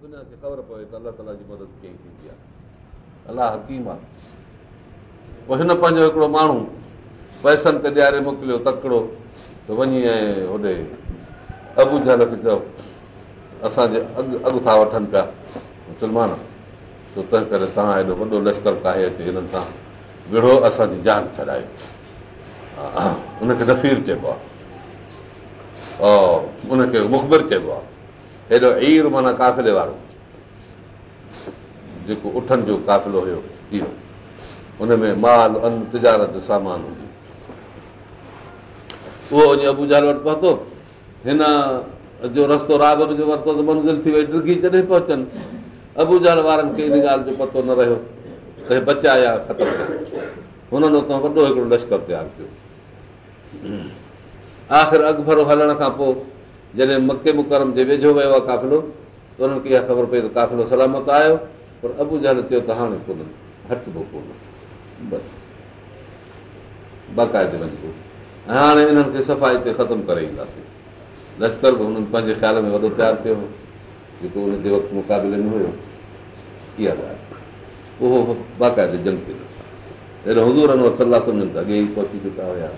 दुनिया खे ख़बर पए त अलाह ताला जी मदद कीअं थींदी आहे अलाह हकीम आहे पोइ हिन पंहिंजो हिकिड़ो माण्हू पैसनि ते ॾियारे मोकिलियो तकिड़ो त वञी ऐं होॾे अॻु झलक चओ असांजे अॻु था वठनि पिया मुस्लमान तंहिं करे तव्हां हेॾो वॾो लश्कर काहे अचे हिननि सां विढ़ो असांजी जान छॾायो उनखे नफ़ीर चइबो आहे उनखे मुखबिर चइबो आहे हेॾो ईर माना काफ़िले वारो जेको उठनि जो काफ़िलो हुयो इहो हुनमें माल अंतारत जो सामान हुयो उहो अबू जाल वटि पहुतो हिन जो रस्तो जो वरितो त मंज़िल थी वई टी जॾहिं पहुचनि अबू जाल वारनि खे हिन ॻाल्हि जो पतो न रहियो त हे बचा या ख़तमु हुननि हुतां वॾो हिकिड़ो लश्कर तयारु कयो आख़िर अकबर हलण खां पोइ जॾहिं मके मुकरम जे वेझो वियो आहे काफ़िलो त उन्हनि खे इहा ख़बर पई त काफ़िलो सलामत आयो पर अबू जॾहिं चयो त हाणे कोन्हनि हटबो कोन बसि बाक़ाइदे वञिबो ऐं हाणे इन्हनि खे सफ़ाई ते ख़तमु करे ईंदासीं लश्कर बि हुननि पंहिंजे ख़्याल में वॾो तयारु कयो जेको हुन जे वक़्तु मुक़ाबले में हुयो इहा ॻाल्हि उहो बाक़ाइदे जंग अहिड़ो हज़ूर अनवर सलाह सम्झनि त अॻे ई पहुची चुका हुया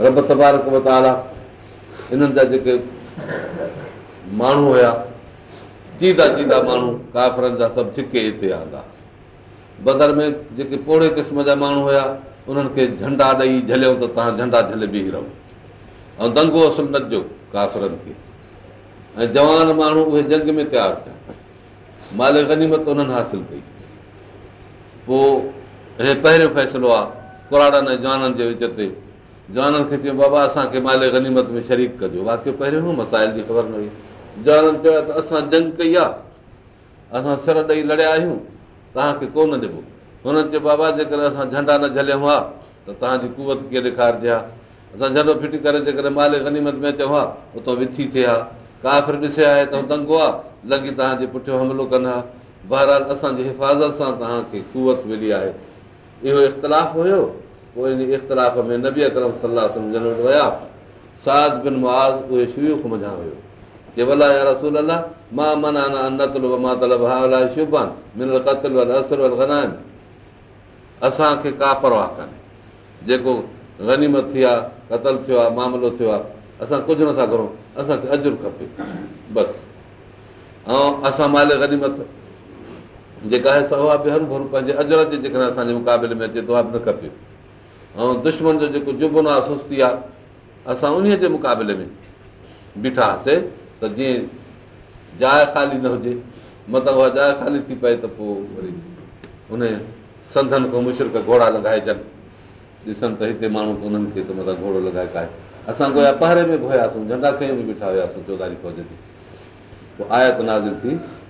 रब सबारक इन्हनि जा जेके माण्हू हुया चीदा चीदा माण्हू काफरनि जा सभु छिके हिते आंदा बदर में जेके पोड़े क़िस्म जा माण्हू हुया उन्हनि खे झंडा ॾेई झलियूं त तव्हां झंडा झले बीह रहो ऐं दंगो असुलु न कजो काफ़रनि खे ऐं जवान माण्हू उहे जंग में तयारु थिया माल गनीमत उन्हनि हासिल कई पोइ हे पहिरियों फ़ैसिलो आहे कुराड़नि जवाननि जे विच ते जवाननि खे चयो बाबा असांखे माले गनीमत में शरीक कजो वाकियो पहिरियों मसाइल जी ख़बर न हुई जवाननि चयो त असां जंग कई आहे असां सिर ॾेई लड़िया आहियूं तव्हांखे कोन ॾिबो हुननि चयो बाबा जेकॾहिं असां झंडा न झलियूं हा त तव्हांजी कुवत कीअं ॾेखारिजे हा असां झंडो फिटी करे जेकॾहिं माले गनीमत में अचूं हा उतां विथी थिए हा काफ़िर ॾिसे आहे त दंगो आहे लॻी तव्हांजे पुठियों हमिलो कनि हा बहिर असांजी हिफ़ाज़त सां तव्हांखे कुवत मिली आहे इहो इख़्तिलाफ़ु हुयो पोइ इन इख़्तिलाफ़ में का परवाह कान्हे जेको गनीमत थी आहे क़तल थियो आहे मामिलो थियो आहे असां कुझु नथा करूं असांखे अजुर खपे बसि ऐं असां माल गनीमत जेका आहे सा बि घुरू पंहिंजे जे जेकॾहिं असांजे मुक़ाबले में अचे त उहा बि न खपे ऐं दुश्मन जो जेको जुमन आहे सुस्ती आहे असां उन जे मुक़ाबले में बीठासीं त जीअं जाइ ख़ाली न हुजे मतिलबु उहा जाइ ख़ाली थी पए त पोइ वरी उन सधनि खां मुशर्क घोड़ा लॻाइजनि ॾिसनि त हिते माण्हू उन्हनि खे त मतिलबु घोड़ो लॻाए काए असां पहरे में बि हुयासीं झंडा बि बीठा हुयासीं चौधारी फ़ौज ते पोइ आयत नाज़ थी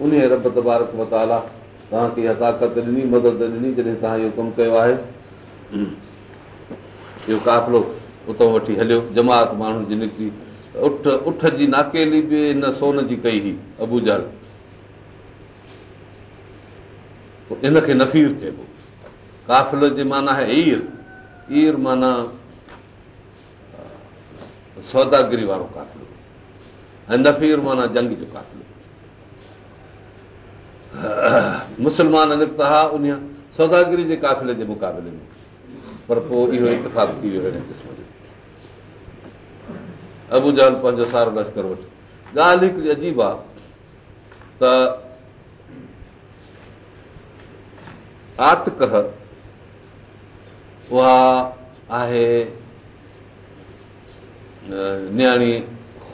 उन रब तबारक मताला तव्हांखे इहा ताक़त ॾिनी मदद ॾिनी जॾहिं तव्हां इहो कमु कयो आहे इहो काफ़िलो उतां वठी हलियो जमात माण्हुनि जी निकिती उठ उठ जी नाकेली बि हिन सोन जी कई हुई अबूज इनखे नफ़ीर चइबो काफ़िलो जे माना आहे ईर ईर माना सौदागिरी वारो काफ़िलो ऐं नफ़ीर माना जंग जो काफ़िलो मुस्लमान नि था उन सौदागिरी जे काफ़िले जे मुक़ाबले में पर पोइ इहो इतफ़ाक़ थी वियो हिन क़िस्म जो अबू जान पंहिंजो सारो लश्कर वठ ॻाल्हि हिकिड़ी अजीब आहे त आतक उहा आहे न्याणी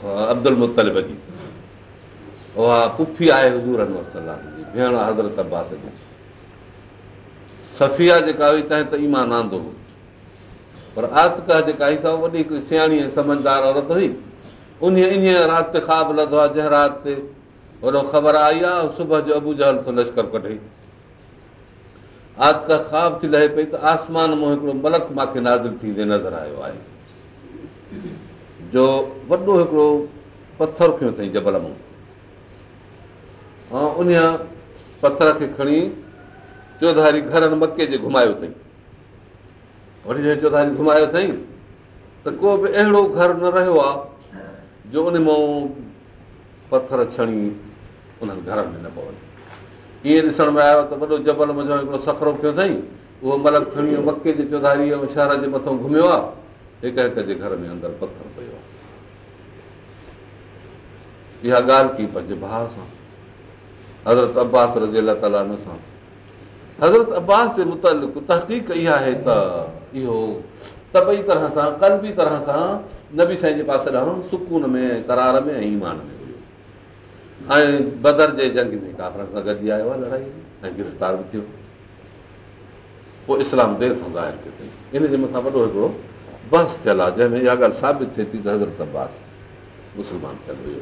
अब्दुल मुतलब जी सफिया जेका ईमान आंदो हो पर आतका जेका हुई उन ते वॾो ख़बर आई आहे सुबुह जो थो लश्कर कढे आतका ख़्वाब थी लहे पई त आसमान मां हिकिड़ो मलक मूंखे नाज़ थींदे नज़र आयो आहे जो वॾो हिकिड़ो पथर खयो अथई जबल मां उन पथर खे खणी चौधारी घरनि मके जे घुमायो अथई वरी वॾे चौधारी घुमायो अथई त को बि अहिड़ो घर न रहियो आहे जो उन मां पथर छणी उन्हनि घरनि में न पवे ईअं ॾिसण में आयो त वॾो जबल मज़ो हिकिड़ो सखरो कयो अथई उहो मलक खणी मके जे चौधारी ऐं शहर जे मथां घुमियो आहे हिकु हिक जे घर में अंदरि पथर पियो आहे इहा ॻाल्हि कई पंहिंजे भाउ सां हज़रत अब्बास हज़रत अब्बास तहक़ीक़ी तरह सां नबी साईं ऐं बदर जे जंग में गॾिजी आयो आहे लड़ाई में ऐं गिरफ़्तार बि थियो पोइ इस्लाम देर सां ज़ाहिर हिकिड़ो बहस थियल आहे जंहिंमें इहा ॻाल्हि साबित थिए थी त हज़रत अब्बास मुस्लमान थियल हुयो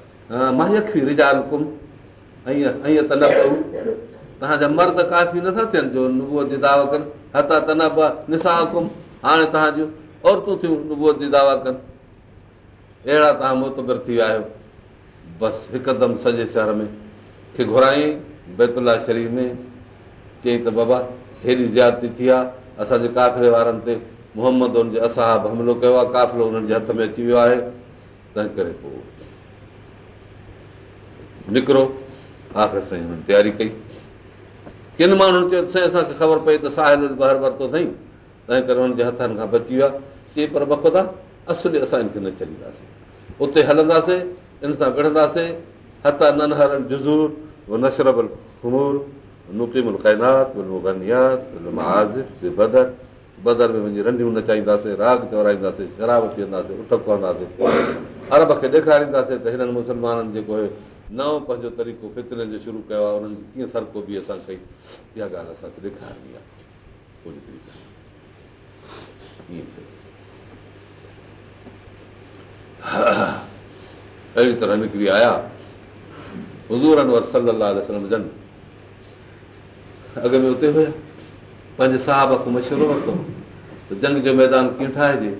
तव्हांजा मर्द काफ़ी नथा थियनि जो नुबूअ जी दावा कनि हथा त न ब हाणे तव्हां जूं औरतूं थियूं नुबूअ जी दावा कनि अहिड़ा तव्हां मुतबर थी विया आहियो बसि हिकदमि सॼे शहर में खे घुराई बैतुला शरीफ़ में चई त बाबा हेॾी ज़्याती थी आहे असांजे काफ़िले वारनि ते मोहम्मद हुनजे असां हमिलो कयो आहे काफ़िलो हुननि जे हथ में अची वियो आहे तंहिं करे पोइ निकिरो आख़िर साईं हुननि तयारी कई किन माण्हुनि चयो साईं असांखे ख़बर पई त साहिल ॿाहिरि वरितो अथई तंहिं करे हुननि जे हथनि खां बची विया चई पर पर असुल असां हिनखे न छॾींदासीं उते हलंदासीं इन सां विढ़ंदासीं जुज़ूर बदर बदर में वञी रंडियूं नचाईंदासीं राग चवराईंदासीं शराब पीअंदासीं वेंदासीं पवंदासीं अरब खे ॾेखारींदासीं त हिननि मुस्लमाननि जेको नओं पंहिंजो तरीक़ो फितरनि जो शुरू कयो आहे उन्हनि जी कीअं सरको बि असां कई इहा ॻाल्हि असांखे ॾेखारणी आहे अहिड़ी तरह निकिरी आया हज़ूरनि जन अॻ में उते हुया पंहिंजे साहिब मशवरो वरितो त जंग जो मैदान कीअं ठाहिजे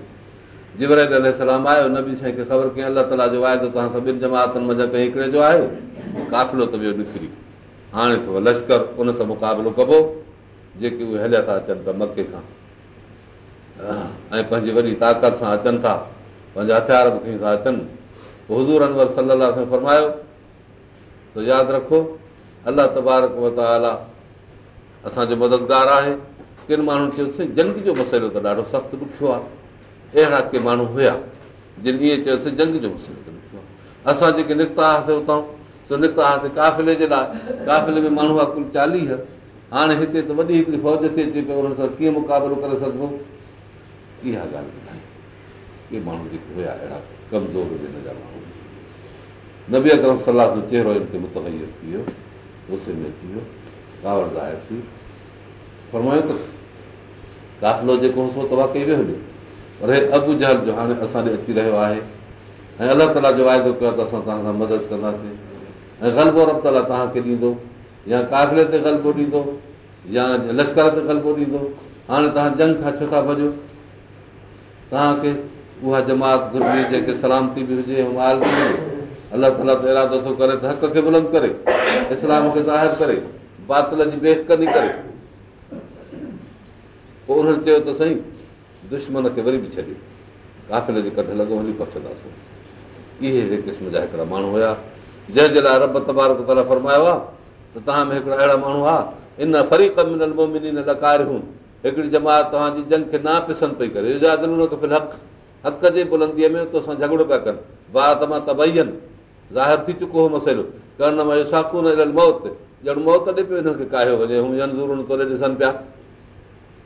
जिवर सलाम आहियो नबी साईं खे ख़बर कयईं अलाह ताला जो आहे तव्हां सभिनि जमातनि मज़ा कई हिकिड़े जो आहियो काफ़िलो त वियो ॾिसरी हाणे थो लश्कर उन सां मुक़ाबिलो कबो जेके उहे हलिया था अचनि त मके खां ऐं पंहिंजी वॾी ताक़त सां अचनि था पंहिंजा हथियार बि कंहिं था अचनि हज़ूरनि वर सलाह सां फरमायो त यादि रखो अलाह तबारक असांजो मददगारु आहे किन माण्हुनि खे जंग जो मसइलो त ॾाढो सख़्तु ॾुखियो आहे अहिड़ा के माण्हू हुया जिन इएं चयोसि जंग जो असां जेके निकितासीं हुतां सो निकिता हुआसीं काफ़िले जे लाइ काफ़िले में माण्हू कुलु चालीह हाणे हिते त वॾी हिकिड़ी फ़ौज ते हुन सां कीअं मुक़ाबिलो करे सघबो इहा ॻाल्हि ॿुधाए कमज़ोर हुजे जा माण्हू नबी अकलाह जो चहिरो हिनखे मुत्यूस काफ़िलो जेको तव्हां कई वियो हुजे रे अॻु जहब जो हाणे असांजो अची रहियो आहे ऐं अलाह ताला जो वाइदो कयो त असां तव्हां सां मदद कंदासीं ऐं ग़लबो तव्हांखे ॾींदो या कागड़े ते ग़लबो ॾींदो या लश्कर ते ग़लबो ॾींदो हाणे तव्हां जंग खां छो था भॼो तव्हांखे उहा जमात गुज़री जेके सलामती बि हुजे अलाह ताला इरादो करे हक़ खे बुलंद करे इस्लाम खे ज़ाहिर करे बातलनि जी बेशकंदी करे पोइ उन्हनि चयो त साईं दुश्मन खे वरी बि छॾियो इहे माण्हू हुया जंहिंजे लाइ त तव्हां माण्हू हिकिड़ी जमात खे हक़ जे बुलंदीअ में तोसां झगड़ो पिया कनि भा त मां आहिनि ज़ाहिर थी चुको हो मसइलो कर न मयो शाकू मौत ॼण मौत ॾे पियो हिननि खे काहियो वञे पिया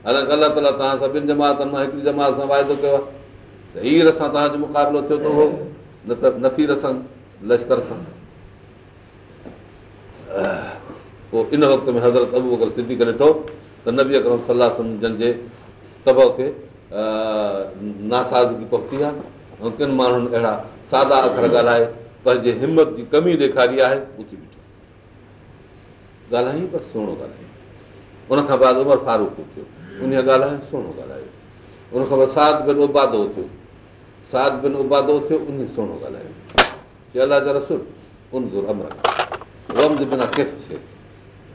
अलॻि अला ताला तव्हां सभिनि जमातनि मां हिकिड़ी जमात सां वाइदो कयो आहे त हीअ रसां तव्हांजो मुक़ाबिलो थियो हो न त नथी रसम लश्कर सां इन वक़्त में हज़र सिधी करे ॾिठो त नबी अकरम सलासन जन तब खे नासाज़गी पखती आहे माण्हुनि अहिड़ा सादा अखर ॻाल्हाए पर हिमत जी कमी ॾेखारी आहे उते ॻाल्हाईं पर सुहिणो हुन खां बाज़ूबर फारूक उन ॻाल्हायो सुहिणो ॻाल्हायो उनखां पोइ साध बिन उबादो थियो साध बिन उबादो थियो उन सुहिणो ॻाल्हायो अलाह जा सिर्फ़ु उन जो रम रखम जे बिना केरु थिए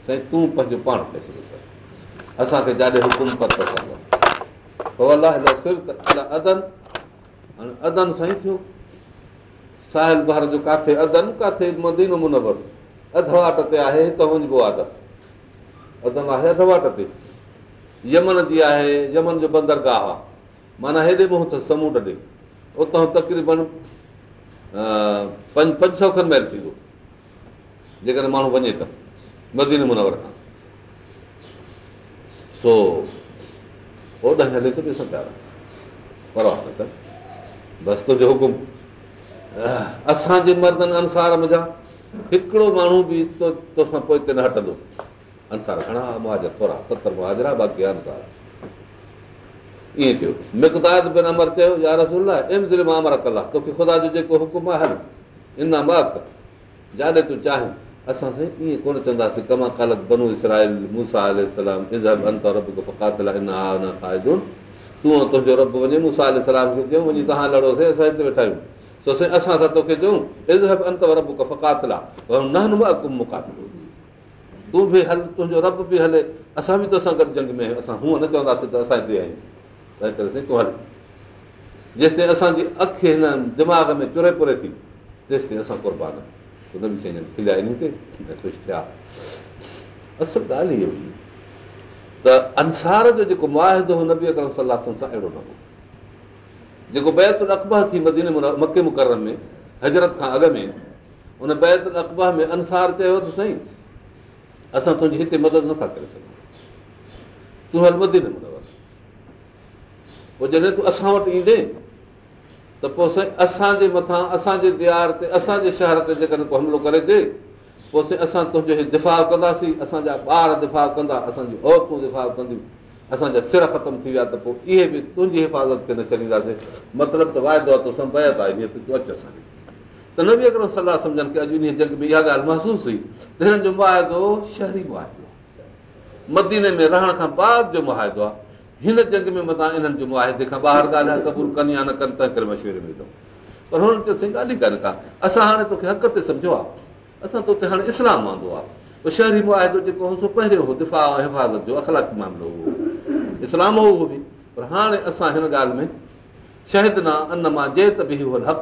साईं तूं पंहिंजो पाण खाई कर असांखे जाॾे हुकुम पतो अलाह सिरा अदन हाणे अदन साईं थियो साहिल ॿार जो किथे अदन किथे मदीनो मुनब अधवाट ते आहे त वञिबो आदम अदन आहे अधवाट ते यमन जी आहे यमन जो बंदरगाह आहे माना हेॾे मुंहुं मथे समूर ॾे उतां तक़रीबन पंज पंज सौ खनि महिल थींदो जेकॾहिं माण्हू वञे त मदीन मुनवर खां सो हले थो पिया परवाह न बसि तुंहिंजो हुकुम असांजे मर्दनि अनुसार मुंहिंजा हिकिड़ो माण्हू बि तोसां पोइ हिते न हटंदो انسا گھنا آواز پورا 70 ہجرا باقی ان کا یہ کہ مقدار بن امر چيو يا رسول الله ام ذلم امرك الله تو خدا جو جيڪو حكم آهي ان ماك جادي تو چاهي اسا سي ڪونه چندا سقم حالت بنو اسرائيل موسى عليه السلام اذهب انت ربك فقاتل ان انا خائف تو تو جو رب بني موسى عليه السلام کي چيو مونکي تها لڙو سي سيت مٺايو سو اسا तूं बि हल तुंहिंजो रब बि हले असां बि तोसां गॾु जंग में असां हूअं न चवंदासीं त असां हिते आहियूं तंहिं करे हल जेसिताईं असांजी अखिय हिन दिमाग़ में चुरे पुरे थी तेसिताईं असां कुर्बानीूं खिलिया हिन ते ख़ुशि थिया असल ॻाल्हि इहा हुई त अंसार जो जेको मुआहिदो नबी अकर सलाह सां अहिड़ो न हो जेको बैतु अलकब थी मधी मके मुकर में हज़रत खां अॻु में हुन बतु अलब में अंसार चयो त सही असां तुंहिंजी हिते मदद नथा करे सघूं तूं हल वधी न असां वटि ईंदे त पोइ साईं असांजे मथां असांजे दियार ते असांजे शहर ते जेकॾहिं को हमिलो करे थिए पोइ साईं असां तुंहिंजो दिफ़ा कंदासीं असांजा ॿार दिफ़ा कंदा असांजी औरतूं दिफ़ा कंदियूं असांजा सिर ख़तमु थी विया त पोइ इहे बि तुंहिंजी हिफ़ाज़त ते छॾींदासीं मतिलबु त वाइदो आहे तोसां तूं असांखे त न बि अगरि सलाहु सम्झनि की अॼु इन जंग में इहा ॻाल्हि महसूसु हुई त हिननि जो मुआदो शहरी मुआदो मदीने में रहण खां बाद जो मुआदो आहे हिन जंग में मथां मुआदे खां ॿाहिरि ॻाल्हाए कबूर कनि या न कनि तंहिं करे मशवरे में ईंदो पर हुननि चयो साईं ॻाल्हि ई ॻाल्हि का असां हाणे तोखे हक़ ते सम्झो आहे असां तोखे हाणे इस्लाम आंदो आहे पोइ शहरी मुआदो जेको हो सो पहिरियों हो दिफ़ा ऐं हिफ़ाज़त जो अख़लाक मामिलो हो इस्लाम हो बि पर हाणे असां हिन ॻाल्हि में शहद ना अन मां जे त बि हक़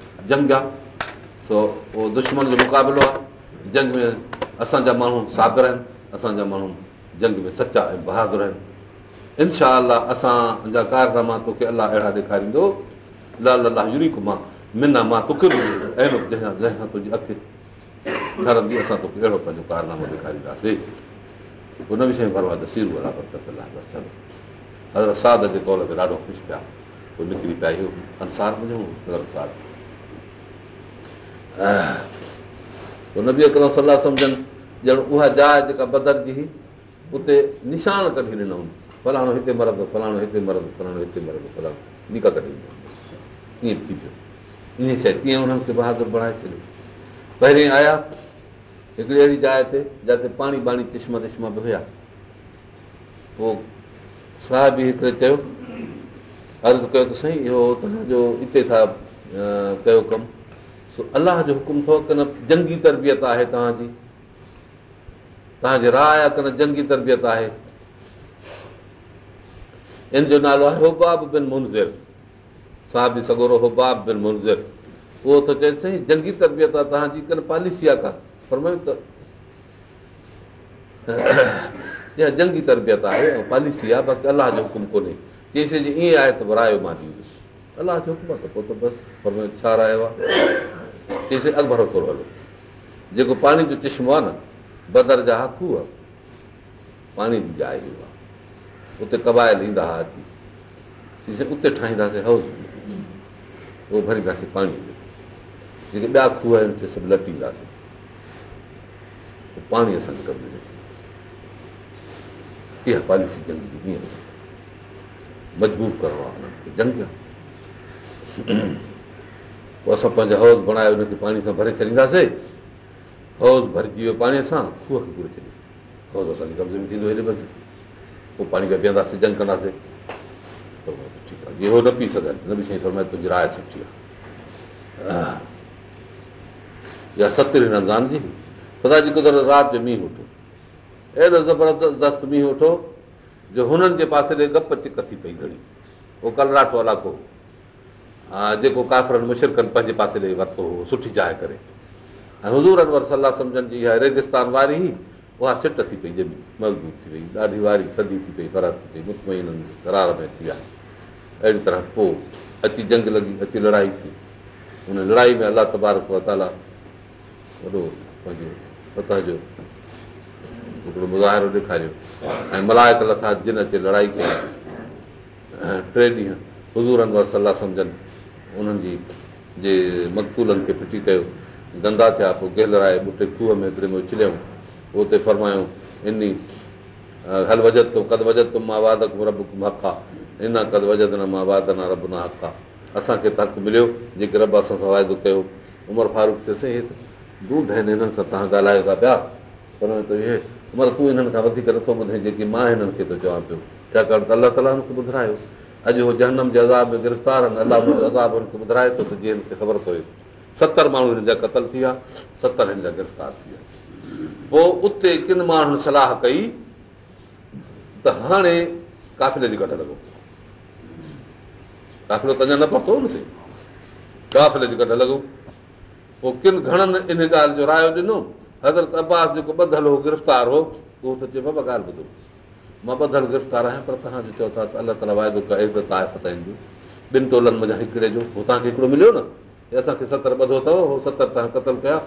जंग आहे सो उहो दुश्मन जो मुक़ाबिलो आहे जंग में असांजा माण्हू साबिर आहिनि असांजा माण्हू जंग में सचा ऐं बहादुर आहिनि इनशा असांजा कारनामा तोखे अलाह अहिड़ा ॾेखारींदो लाल अलाह यूरी कुमा मिना मां बि अहिड़ो तुंहिंजी अखि असां तोखे अहिड़ो पंहिंजो कारनामो ॾेखारींदासीं हुन विषय हज़रत साद जे कॉल ते ॾाढो ख़ुशि थिया पोइ निकिरी पिया इहो अंसार साद पोइ नबी सलाह सम्झनि ॼण उहा जाइ जेका बदर जी हुई उते निशान कढी ॾिनो फलाणो हिते मरंदो फलाणो हिते मरंदो फलाणो हिते मरंदो फलाणो बीका कटी ॾिनो ईअं थी पियो ईअं शइ कीअं उन्हनि खे बहादुर बणाए छॾियो पहिरीं आया हिकिड़ी अहिड़ी जाइ ते जिते पाणी बाणी चिश्मा तिश्मा बि हुया पोइ साहिबी हिकिड़े चयो अर्ज़ु कयो त साईं इहो तव्हांजो त कयो कमु अलाह जो हुकुम थो न जंगी तरबियत आहे तव्हांजी तव्हांजी रा आहे की न जंगी तरबियत आहे इन जो नालो आहे होबाब होबाब बिन बिन सगोरो उहो त चए साईं जंगी तरबियत आहे तव्हांजी की न पॉलिसी आहे का फरमायूं जंगी तरबियत आहे ऐं पॉलिसी आहे बाक़ी अलाह जो हुकुम कोन्हे चई ईअं आहे त रयो मां ॾींदुसि अलाह जो हुकुम आहे त त पोइ बसि छा रायो आहे थोरो हलो जेको पाणी जो चश्मो आहे न बदर जा हा खूह पाणी जी जाइ उते कबायल ईंदा हुआ अची उते ठाहींदासीं हाउस उहो भरींदासीं पाणी जो जेके ॿिया खूह आहिनि सभु लटींदासीं पाणी असां पॉलिसी जंग जी कीअं मजबूर करिणो आहे हुननि खे जंग पोइ असां पंहिंजो हौज़ बणाए हुनखे पाणी सां भरे छॾींदासीं हौज भरिजी वियो पाणीअ सां खूह खे घुरे छॾियो हौज असांजे कब्ज़े में थींदो हेॾे बसि पोइ पाणी खे पीअंदासीं जंग कंदासीं इहो न पी सघनि न बि साईं फरमाए तुंहिंजी राय सुठी आहे या रमज़ान जी जी ख़ुदा कुदरत राति जो मींहुं वठो एॾो ज़बरदस्त मींहुं वठो जो हुननि जे पासे ते गप चिक थी पई घणी उहो कलराठो इलाइक़ो जेको काफ़रनि मुशिरकनि पंहिंजे पासे ॾेई वरितो हुओ सुठी जाइ करे ऐं हज़ूरनि वर सलाह सम्झनि जी इहा रेगिस्तान वारी उहा सिट थी पई जिन मज़बूत थी वई ॾाढी थदी थी पई परार में थी विया अहिड़ी तरह पोइ अची जंग लॻी अची लड़ाई थी हुन लड़ाई में अलाह तबारकाला वॾो पंहिंजो सतह जो हिकिड़ो मुज़ाहिरो ॾेखारियो ऐं मल्हायत लथा जिन ते लड़ाई कई टे ॾींहं हज़ूरनि वर सलाह सम्झनि उन्हनि जी जे मक़बूलनि खे फिटी कयो गंदा थिया पोइ गैलराए ॿुटे खूह में हिकिड़े में उछलियऊं उते फरमायूं इन हल वजत तूं कद वजत तो मां वाद रब रबा इन कद वजत न मां वाद न रब न हका असांखे तक मिलियो जेके रब असां सां वाइदो कयो उमिरि फारूक ते हे दूध आहिनि हिननि सां तव्हां ॻाल्हायो था पिया पर हे उमिरि तूं हिननि खां वधीक नथो ॿुधे जेकी मां हिननि खे थो चवां पियो छाकाणि त अलाह ताला हुनखे ॿुधायो अॼु उहो जनम जे अज़ाब अज़ाब में गिरफ़्तार आहिनि अलाह हुनखे ॿुधाए थो त जीअं ख़बर पए सतरि माण्हू हिन जा कतल थी विया सतरि हिन जा गिरफ़्तार थी विया पोइ उते किन माण्हुनि सलाह कई त हाणे काफ़िले जी कढणु लॻो काफ़िलो त अञा न पहुतो न से काफ़िले जी कढणु लॻो पोइ किन घणनि इन ॻाल्हि जो रायो ॾिनो हज़रत अब्बास जेको ॿधल हो गिरफ़्तार हो उहो त चए बाबा ॻाल्हि ॿुधो मां ॿधलु गिरफ़्तार आहियां पर तव्हां चओ था अलाह ताला वाइदो ॿिनि टोलनि हिकिड़े जो तव्हांखे हिकिड़ो मिलियो न असांखे सतरि ॿधो अथव उहो सतरि तव्हां ख़तमु कया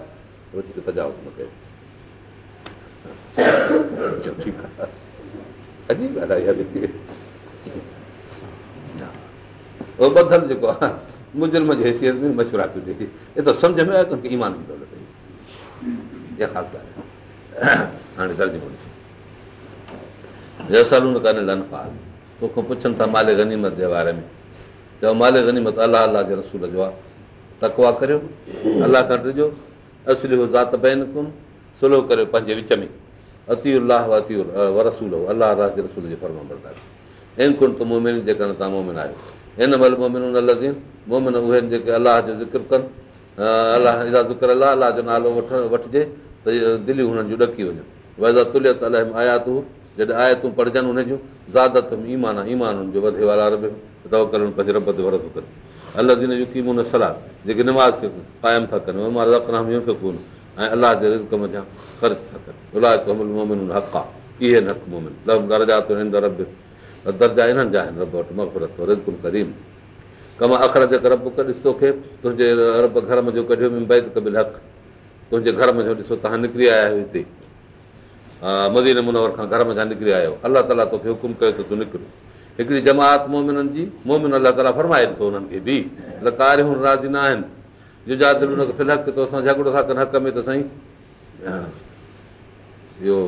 तजावज़ न कयो अजीब ॻाल्हि आहे जेको आहे मुंहिंजी हैसियत में मशूरा पियो ॾिए एतिरो सम्झ में आयो तोखे ईमान इहा ख़ासि तोखो पुछनि था माले गनीमत जे बारे में चओ माले गनीमत अलाह अलाह जे रसूल जो आहे तकवा करियो अलाह खां ॾिजो असली ज़ात बहन कोन सुलो करियो पंहिंजे विच में अतीला अलाह अलाह जे रसूल फर्म बरदार कुन त मोमिन जेकॾहिं तव्हां मोमिन आहियो हिन महिल मोमिन न मोमिन उहे आहिनि जेके अलाह जो ज़िक्र कनि अलाह ज़िक्र अलाह अलाह जो नालो वठिजे त दिलियूं हुननि जूं ॾकी वञनि वैज़ा तुलियत तुल्यत अलाया त जॾहिं आए तूं पढ़जनि हुन जूं ज़ात जेके नमाज़ क़ाइमु था कनि ऐं अलॻि खे घर में ॾिसो तव्हां निकिरी आया आहियो हिते मदीन मुनवर खां घर में खां निकिरी आयो अलाह ताला तोखे हुकुम कयो त तूं निकिरो हिकिड़ी जमात जमातनि जी मोमिन अलाह ताला फरमाए थो हुननि खे बि कारियूं राज़ी न आहिनि फिलहक असां झगड़ो था कनि हक़ में त साईं इहो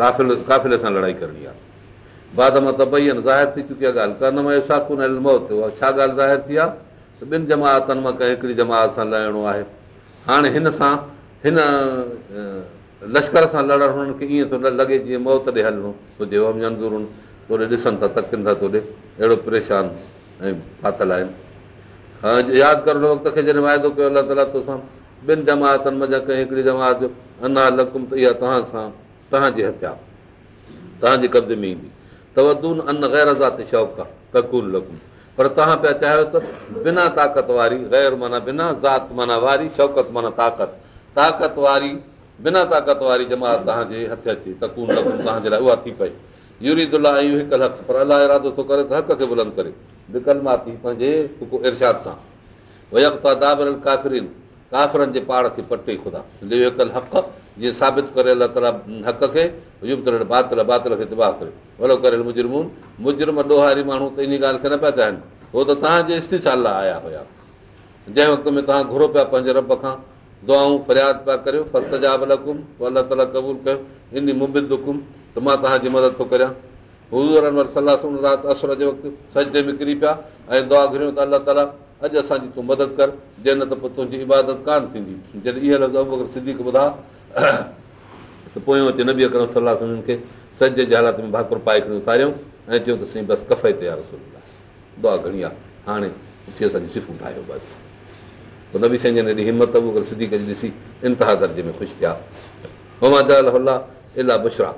काफ़िल काफ़िले सां लड़ाई करणी आहे बाद मां आहिनि ज़ाहिर थी चुकी आहे ॻाल्हि मां मौत छा ॻाल्हि ज़ाहिर थी आहे त ॿिनि जमातनि मां कंहिं हिकिड़ी जमात सां लहाइणो आहे हाणे हिन सां हिन लश्कर सां लड़णु हुननि खे ईअं थो न लॻे जीअं मौत ॾे हलणो हुजे ॾिसनि था तकनि था तो अहिड़ो परेशान ऐं फाथल आहिनि हा यादि करण वक़्त खे जॾहिं वाइदो कयो अलाह ताला तोसां ॿिनि जमातनि मज़ा कंहिं हिकिड़ी जमात जो अना लकुम त इहा तव्हां सां तव्हांजे हथिया तव्हांजे कब्ज़े में ईंदी तवन अन ग़ैर ज़ात शौक़ु आहे तकूल लकुम पर तव्हां पिया चाहियो त बिना ताक़त वारी ग़ैर माना बिना ज़ात माना वारी शौकत माना ताक़त ताक़त वारी बिना ताक़त वारी जमात तव्हांजे हथ अचे तव्हांजे लाइ उहा थी यूरी दुला इहो हिकु पर अलाह इरादो थो करे त हक़ खे बुलंद करे पंहिंजे इर्शाद सां दाबर काफ़िरीन काफ़िरनि जे खे पटे खुदा हक़ जीअं साबित करे अलाह ताला हक़ खे बातल बातल खे तिबाह करे भलो करे मुजरिमुनि मुजरम ॾोहारी माण्हू त इन ॻाल्हि खे न पिया चाहिनि हो त तव्हांजे लाइ आया हुया जंहिं वक़्त में तव्हां घुरो पिया पंहिंजे रब खां दुआऊं फ़रियाद पिया कर सजा लकुम पोइ अलाह ताला क़बूल कयो इन कयोबिद दुकुम त मां तव्हांजी मदद थो करियां हज़ूर अनवर सलाह सुन राति असुर जे वक़्तु सज ते बि किरी पिया ऐं दुआ घुरियूं त अलाह ताला अॼु असांजी तूं मदद कर जे न त पोइ तुंहिंजी इबादत कान थींदी जॾहिं ईअं लॻंदो सिंधी खे ॿुधा त पोयां थी न बीह सलाह सुन खे सज जे हालात में भाकुर पाए करे उतारियूं ऐं चयूं त साईं बसि ते आहे रसोल दुआ घणी आहे हाणे उथी असांजी सिफूं ठाहियो बसि पोइ नबी साईं जन हेॾी हिमत अगरि सिधी कजे ॾिसी इंतिहा दर्जे में ख़ुशि थिया बुशरा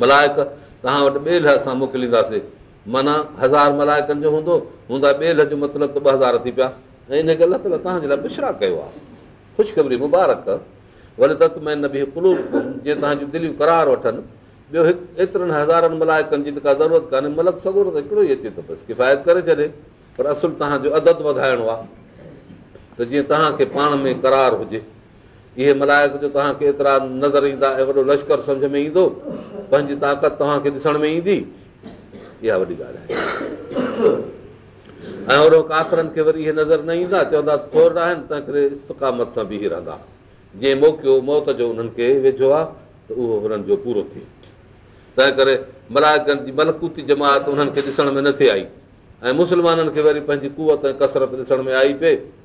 मलायक तव्हां वटि ॿिए लह असां मोकिलींदासीं माना हज़ार मलायकनि जो हूंदो हूंदा ॿिए लह जो मतिलबु त ॿ हज़ार थी पिया ऐं इन ताला तव्हांजे लाइ बुशरा कयो आहे मुबारक वरी तत ख़ुशि कुलूब जीअं तव्हांजी दिलियूं करार वठनि ॿियो एतिरनि हज़ारनि मलायकनि जी त का ज़रूरत कान्हे त हिकिड़ो ई अचे थो बसि किफ़ायत करे छॾे पर असुलु तव्हांजो अदद वधाइणो आहे त जीअं तव्हांखे पाण में करार हुजे इहे मलायक जो तव्हांखे एतिरा नज़र ईंदा ऐं वॾो लश्कर सम्झ में ईंदो पंहिंजी ताक़त तव्हांखे ॾिसण में ईंदी इहा वॾी ॻाल्हि आहे ऐं ओड़ो कातिरनि खे वरी इहे नज़र न ईंदा चवंदा थोरा आहिनि तंहिं करे इस्तकामत सां बीह रहंदा जीअं मोकिलियो मौत जो उन्हनि खे वेझो आहे त उहो हुननि जो पूरो थिए तंहिं करे मलायकनि जी मलकूती जमात उन्हनि खे ॾिसण में न थिए आई ऐं मुस्लमाननि खे वरी पंहिंजी कुवत ऐं कसरत ॾिसण में आई पिए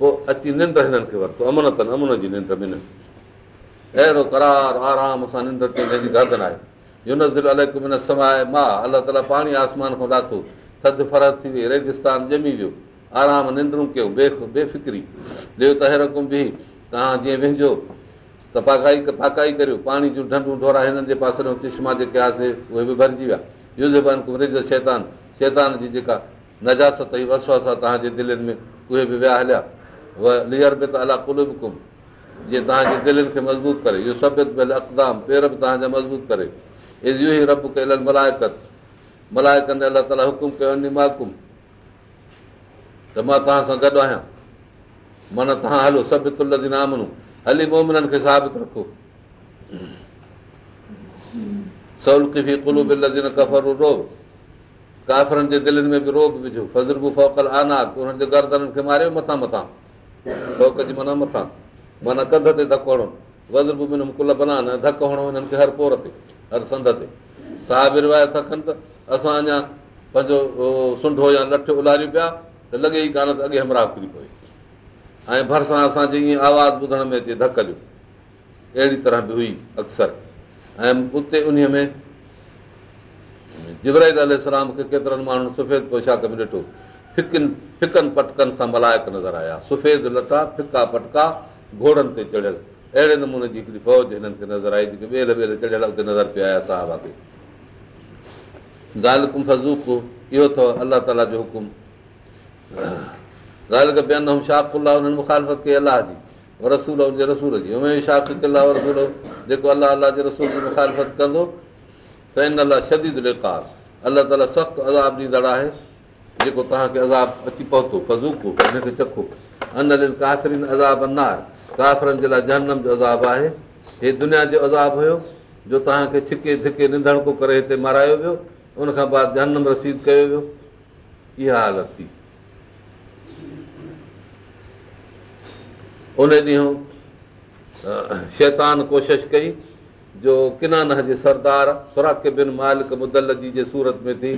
पोइ अची निंड हिननि खे वरितो अमुन तन अमून जी निंड बि अहिड़ो करार आराम सां निंड ते दाद न आहे झूना दिलि अलॻि समाए मां अलाह ताला पाणी आसमान खां लाथो थधि फर थी वई रेगिस्तान ॼमी वियो आराम निंडूं कयो बे बेफ़िक्री ॿियो त अहिड़ो कुम बि तव्हां जीअं विझो त पाकाई पाकाई करियो पाणी जूं ढंढूं ढोरा हिननि जे पासे में चश्मा जेके आहे उहे बि भरिजी विया शैतान शैतान जी जेका नजासत ई वसवास आहे तव्हांजे दिलनि में उहे बि विया हलिया मां तो विझो आनात असां पंहिंजो सुंढो या लठ उलारियूं पिया त लॻे ई कान त अॻे हमराह थी पए ऐं भरिसां असांजे ईअं आवाज़ु ॿुधण में अचे धक अहिड़ी तरह बि हुई अक्सर ऐं उते उन में जिबराम खे केतिरनि माण्हुनि सफेद पोशाक बि ॾिठो फिकनि फिकनि पटकनि सां मलायक नज़र आया सुफ़ेद लता फिका पटका घोड़नि ते चढ़ियल अहिड़े नमूने जी हिकिड़ी फ़ौज हिननि खे नज़र आई जेके ॿियल ॿियल चढ़ियल हुते नज़र पिया आया साहिब खे ज़ाल कुम फज़ूक इहो अथव अलाह ताला जो हुकुम ज़ाल खे बेअनि हुननि मुखालफ़त कई अलाह जी रसूल हुजे रसूल जी हुन में शाख जेको अलाह अलाह जे रसूल जी मुखालफ़त कंदो त इन अलाह शदीद रेकार अलाह ताला सख़्तु अज़ाब ॾींदड़ आहे जेको तव्हांखे अची पहुतो आहे छिके थिके निंड करे हिते मारायो वियो उन खां कयो वियो इहा हालत थी उन ॾींहुं शैतान कोशिशि कई जो किनान जे सरदार सुराकिन जे सूरत में थी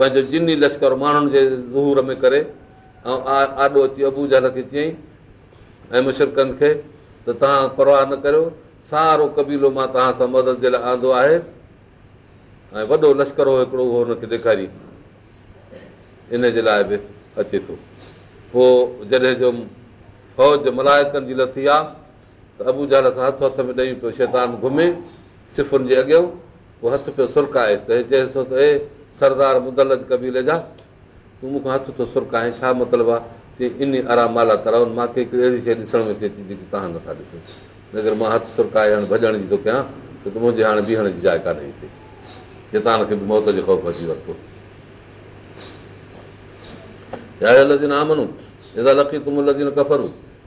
पंहिंजो जिनी लश्कर माण्हुनि जे ज़हूर में करे ऐं आॾो अची अबू जल खे चयईं ऐं मुशरकनि खे त तव्हां परवाह न करियो सारो कबीलो मां तव्हां सां मदद जे लाइ आंदो आहे ऐं वॾो लश्कर हो हिकिड़ो उहो हुनखे ॾेखारी इन जे लाइ बि अचे थो पोइ जॾहिं जो फ़ौज मलायकनि जी लथी आहे त अबू जहर सां हथ हथ में ॾेई पियो शैतान घुमे सिफ़ुनि जे अॻियां पोइ हथु पियो सुरकाएसि त हे चए थो त हे सरदार मुदल कबीले जा तूं मूंखां हथु थो आहे छा मतिलबु आहे की इन आराम माला तरह मूंखे अहिड़ी शइ ॾिसण में थी अचे जेकी तव्हां नथा ॾिसो अगरि मां हथु सुरकाए भॼण जी थो कयां त मुंहिंजे हाणे बीहण जी जाइ कान्हे जाइके थी तव्हांखे मौत जो ख़ौफ़ अची वरितो लकी तुम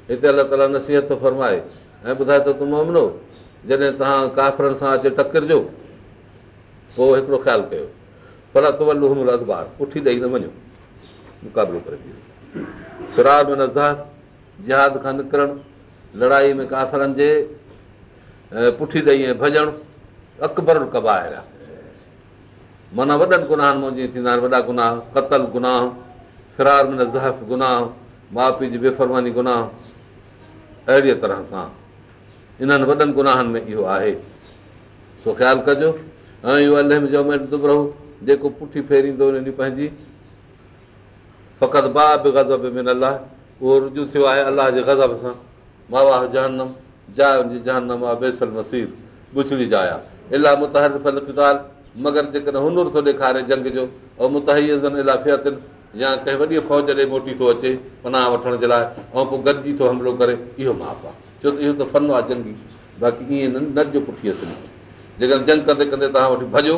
हिते अलाह ताला नसीहत फरमाए ऐं ॿुधाए त तूं मोमिनो जॾहिं तव्हां काफ़रनि सां अचे टकिरो पोइ हिकिड़ो ख़्यालु कयो पर अवल अख़बार उठी ॾेई न वञो मुक़ाबिलो करे फिरार में नज़ार जिहाद खां निकिरणु लड़ाई में काफ़रनि जे पुठी ॾेई ऐं भॼणु अकबर कबा माना वॾनि गुनाहनि मां जीअं थींदा आहिनि वॾा गुनाह क़तल गुनाह फिरार में न ज़हफ गुनाह माउ पीउ जी बेफ़रमानी गुनाह अहिड़ीअ तरह सां इन्हनि वॾनि गुनाहनि में इहो आहे सो ख़्यालु कजो ऐं इहो जो मेट दुबरो जेको पुठी फेरींदो हुन ॾींहुं पंहिंजी फ़क़ति बाब गज़ब में न अलाए उहो रुजू थियो आहे अलाह जे गज़ब सां मावा जहनम जाए हुनजी जहनम आहे बेसल मसीर जाया अलाह मुत्यूताल मगर जेकॾहिं हुनुर थो ॾेखारे जंग जो ऐं मुताफ या कंहिं वॾी फ़ौज ॾे मोटी थो अचे पनाह वठण जे लाइ ऐं पोइ गॾिजी थो हमिलो करे इहो माप आहे छो त इहो त फन आहे जंगी बाक़ी ईअं न जो पुठी अचनि जेकॾहिं जंग कंदे कंदे तव्हां वटि भॼो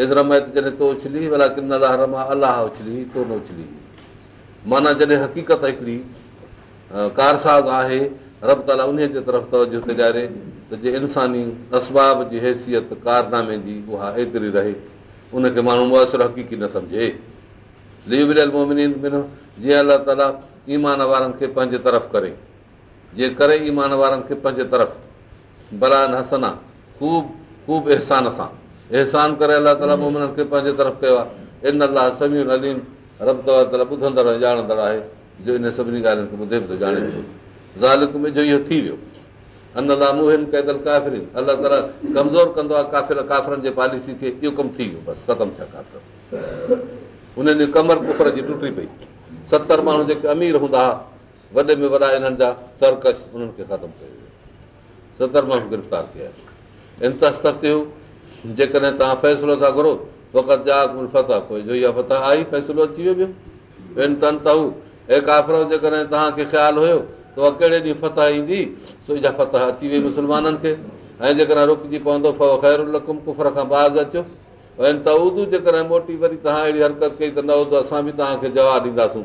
एज़रमैत जॾहिं तो उछली भला किन अलाह रमा अलाह उछली तो न उछली माना जॾहिं हक़ीक़त हिकिड़ी कारसाज़ आहे रब ताला उन जे तरफ़ तवजो ते ॾियारे त जे इंसानी असबाब जी हैसियत कारनामे जी उहा एतिरी रहे उनखे माण्हू मुयसरु हक़ीक़ी न सम्झे जीअं अलाह ताला ईमान वारनि खे पंहिंजे तरफ़ करे जीअं करे ईमान वारनि खे पंहिंजे तरफ़ भला हसना ख़ूब ख़ूब अहसान सां अहसान करे अलाह ताला पंहिंजे तरफ़ कयो आहे जो सभिनी खे इहो कमु थी वियो बसि ख़तमु थिया काफ़िर हुननि जे कमर कुफर जी टुटी पई सतरि माण्हू जेके अमीर हूंदा हुआ वॾे में वॾा इन्हनि जा सरकश उन्हनि खे ख़तमु कयो सतरि माण्हू गिरफ़्तार कया इंतस्त जेकॾहिं तव्हां फ़ैसिलो था करो वक़्तु जा पोइ जो इहा फतह आई फ़ैसिलो अची वियो ॿियनि तन त हू हे आफ़रत जेकॾहिं तव्हांखे ख़्यालु हुयो त उहा कहिड़े ॾींहुं फतह ईंदी सो इहा फतह अची वई मुस्लमाननि खे ऐं जेकॾहिं रुकिजी पवंदो ख़ैर ख़ैरु कुफर खां बाज़ अचो ऐं त उदू जेकॾहिं मोटी वरी तव्हां अहिड़ी हरकत कई त न हू असां बि तव्हांखे जवाबु ॾींदासूं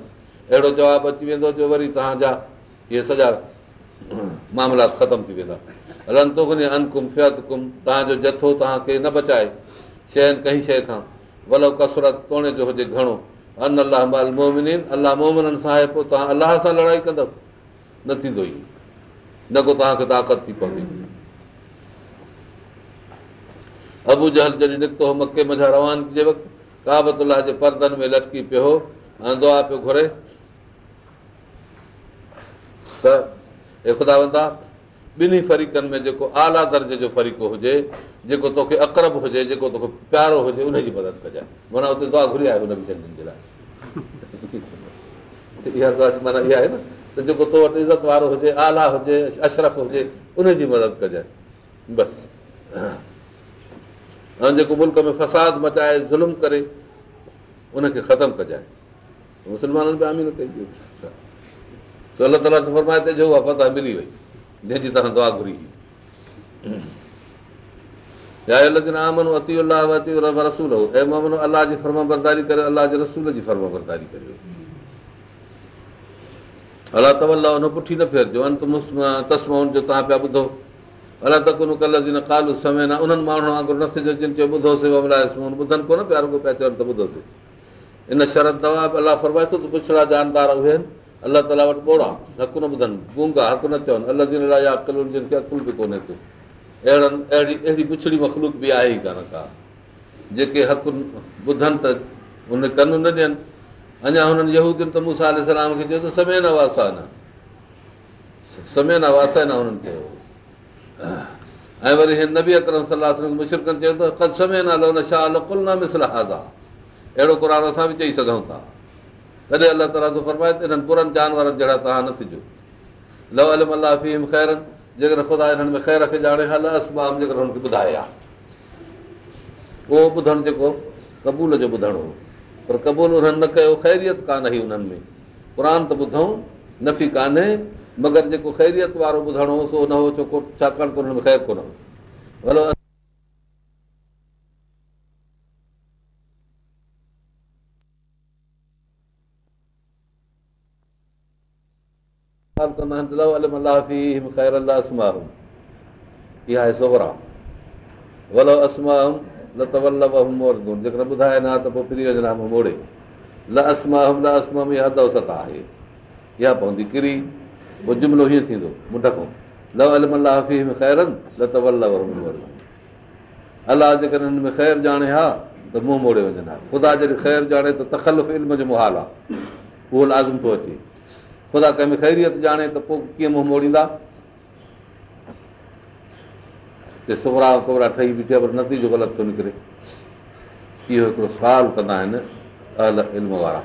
अहिड़ो जवाबु अची वेंदो जो वरी तव्हांजा इहे सॼा मामलात ख़तमु थी वेंदा हलंदो कोन्हे अनकुमु तव्हांजो जथो तव्हांखे न बचाए शयुनि कंहिं शइ खां भलो कसरत तोणे जो हुजे घणो अन अलाह माल अला अलाह मोमिननि सां आहे पोइ तव्हां अलाह सां लड़ाई कंदव न थींदो ई न को तव्हांखे ताक़त थी पवंदी अबू जहल जॾहिं निकितो हो मके रवान जे वक़्तु काबत अलाह जे परदनि में लटकी पियो हो ऐं दुआ पियो घुरे त ख़ुदा वंदा ॿिन्ही फरीक़नि में जेको आला दर्जे जो फ़रीक़ो हुजे जेको तोखे अकरब हुजे जेको तोखे प्यारो हुजे उनजी मदद कजांइ माना उते दुआ घुरी आहे हुन बि जे लाइ इहा माना इहा आहे न त जेको तो वटि इज़त वारो हुजे आला हुजे अशरफ हुजे उनजी मदद कजांइ बसि ऐं जेको मुल्क में फसाद मचाए ज़ुल्म करे उनखे ख़तमु कजांइ मुस्लमाननि सां आमीन कई अलाह सो फरमाए तालमाए जो उहा पत मिली वई जंहिंजी तरह दुआ घुरी अलाह हुन पुठी न फेरिजो तव्हां पिया आहिनि अलाह ताला वटि ॿोड़ा हक़ु न ॿुधनि गुंगा हक़ु न चवनि अलहल जिन खे अकुल बि कोन्हे को अहिड़नि अहिड़ी अहिड़ी पिछड़ी मखलूक बि आहे ई कान का जेके हक़ु ॿुधनि त हुन कन न ॾियनि अञा हुननि यू थियुम त मूंसा खे चयो त समय न वासा वासा न न समय न हुननि चयो ऐं वरी हिन नबी अकरम सलाह चयो त समय न छा न मिसल हाज़ा अहिड़ो क़ुर असां बि चई सघूं था तव्हां न थिजो हा उहो ॿुधणु जेको क़बूल जो ॿुधणु हो पर क़बूल उन्हनि न कयो ख़ैरियत कान हुई हुननि में कुरान त ॿुधऊं नफ़ी कान्हे मगर जेको ख़ैरियत वारो ॿुधण हो न हो छो छाकाणि त ख़ैरु कोन हो अला जेकॾहिं ख़ैरु ॼाणे हा त मूं मोड़े वञंदा ख़ुदा जॾहिं ख़ैरु ॼाणे तख़लफ़ इल्म जो मुहाल आहे उहो लाज़ुम थो अचे ख़ुदा कंहिंखे ख़ैरियत ॼाणे त पोइ कीअं मुंहुं मोड़ींदा सुहरा वकरा ठही बीठे पर नतीजो ग़लति थो निकिरे इहो हिकिड़ो साल कंदा आहिनि अहल इल्म वारा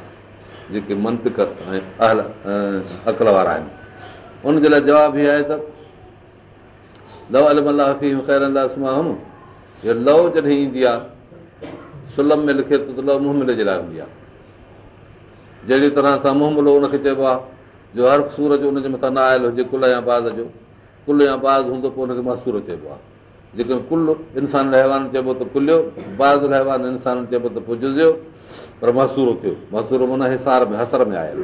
जेके मंतिक ऐं अहल अकल वारा आहिनि उनजे लाइ जवाबु इहो आहे त लव अलम अलसि इहो लव जॾहिं ईंदी आहे सुलम में लिखे थो त लव मुहमिल जे लाइ हूंदी आहे जहिड़ी तरह सां मुहमिलो उनखे चइबो आहे जो हर सूर जो हुनजे मथां न आयल हुजे कुल या बाज़ जो कुल या बाज़ हूंदो पोइ हुनखे मसूर चइबो आहे जेकॾहिं कुल इंसान रहवा चइबो त कुलियो बाज़ रहवान इंसान चइबो त पोइ जुज़ियो पर मसूरो थियो मसूरो माना हिसार में हसर में आयल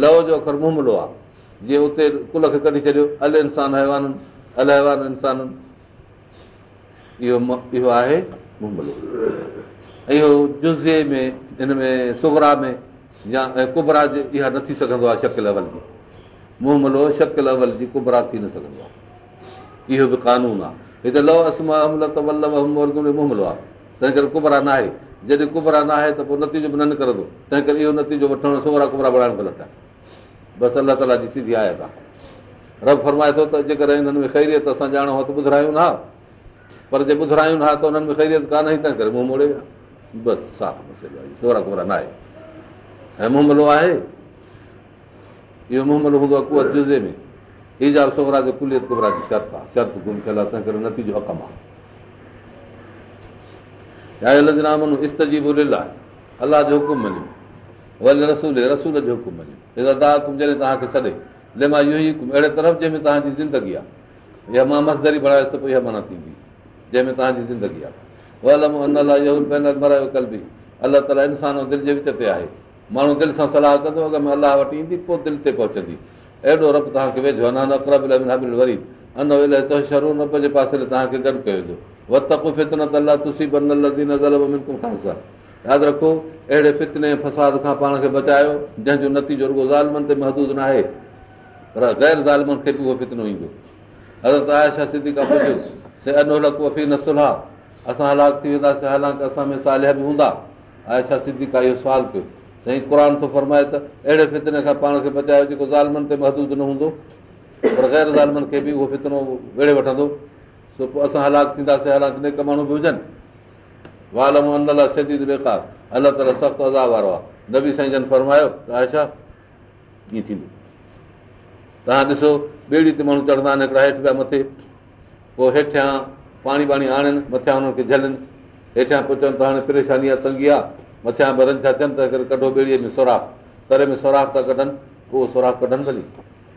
लव जो अख़र मुमलो आहे जीअं उते कुल खे कढी छॾियो अल इंसानु हैवान अलहान इंसान इहो इहो आहे मुमलो इहो जुज़े में हिन में सुगरा में या ऐं कुबरा जे इहा न थी सघंदो आहे शकिल अवल जी मुमिलो शकिल अवल जी कुबरा थी न सघंदो आहे इहो बि कानून आहे हिते लव असम अमल त वल्लभ में तंहिं करे कुबरा न आहे जॾहिं कुबरा न आहे त पोइ नतीजो बि न निकिरंदो तंहिं करे इहो नतीजो वठणु सोहरा कुबरा बणाइणु ग़लति आहे बसि अलाह ताला जी आहे तव्हां रब फरमाए थो त जेकर हिननि में ख़ैरियत असां ॼाणो आहे त ॿुधरायूं न हा पर जे ॿुधरायूं न हा त हुननि में ख़ैरियत कान्हे तंहिं करे मुंहुं मोड़े बसि सोहरा कुबरा न आहे ऐं इहो हक़म आहे अलाह जो हुकुम जो हुकुम जॾहिं तव्हांखे छॾे तरफ़ जंहिंमें इहा मां माना थींदी जंहिंमें तव्हांजी ज़िंदगी आहे वल मूं अलाह ताला इंसान दिलि जे विच ते आहे माण्हू दिलि सां सलाह कंदो अॻि में अलाह वटि ईंदी पोइ दिलि ते पहुचंदी अहिड़ो रब तव्हांखे वेझो वरी त शरू रब जे पासे तव्हांखे गॾु कयो फितन त यादि रखो अहिड़े फितने फसाद खां पाण खे बचायो जंहिंजो नतीजो रुगो ते महदूदु न आहे पर ग़ैर ज़ालमनि खे बि उहो फितनो ईंदो हर त आया सिधी न सुला असां हलाक थी वेंदासीं हालांकि असां में सालिया बि हूंदा आयशा सिधी का इहो सुवालु कयो साईं क़ुर थो फरमाए त अहिड़े फितने खां पाण खे बचायो जेको ज़ालमनि ते महदूदु न हूंदो पर ग़ैर ज़ालमनि खे बि उहो फितनो वेड़े वठंदो सो पोइ असां हलाक थींदासीं हालाक माण्हू बि हुजनि शदीद बेकार अलाह ताला सख़्तु अज़ाब वारो आहे न बि साईं जन फरमायो त आशा थींदो तव्हां ॾिसो ॿेड़ी ते माण्हू चढ़ंदा आहिनि हिकिड़ा हेठि पिया मथे पोइ हेठियां पाणी वाणी आणनि मथां झलनि हेठियां पहुचनि त हाणे परेशानी आहे तंगी आहे मथियां कढो ॿेड़ीअ में सोराख तरे में सोराख था कढनि उहो सोराख कढनि भली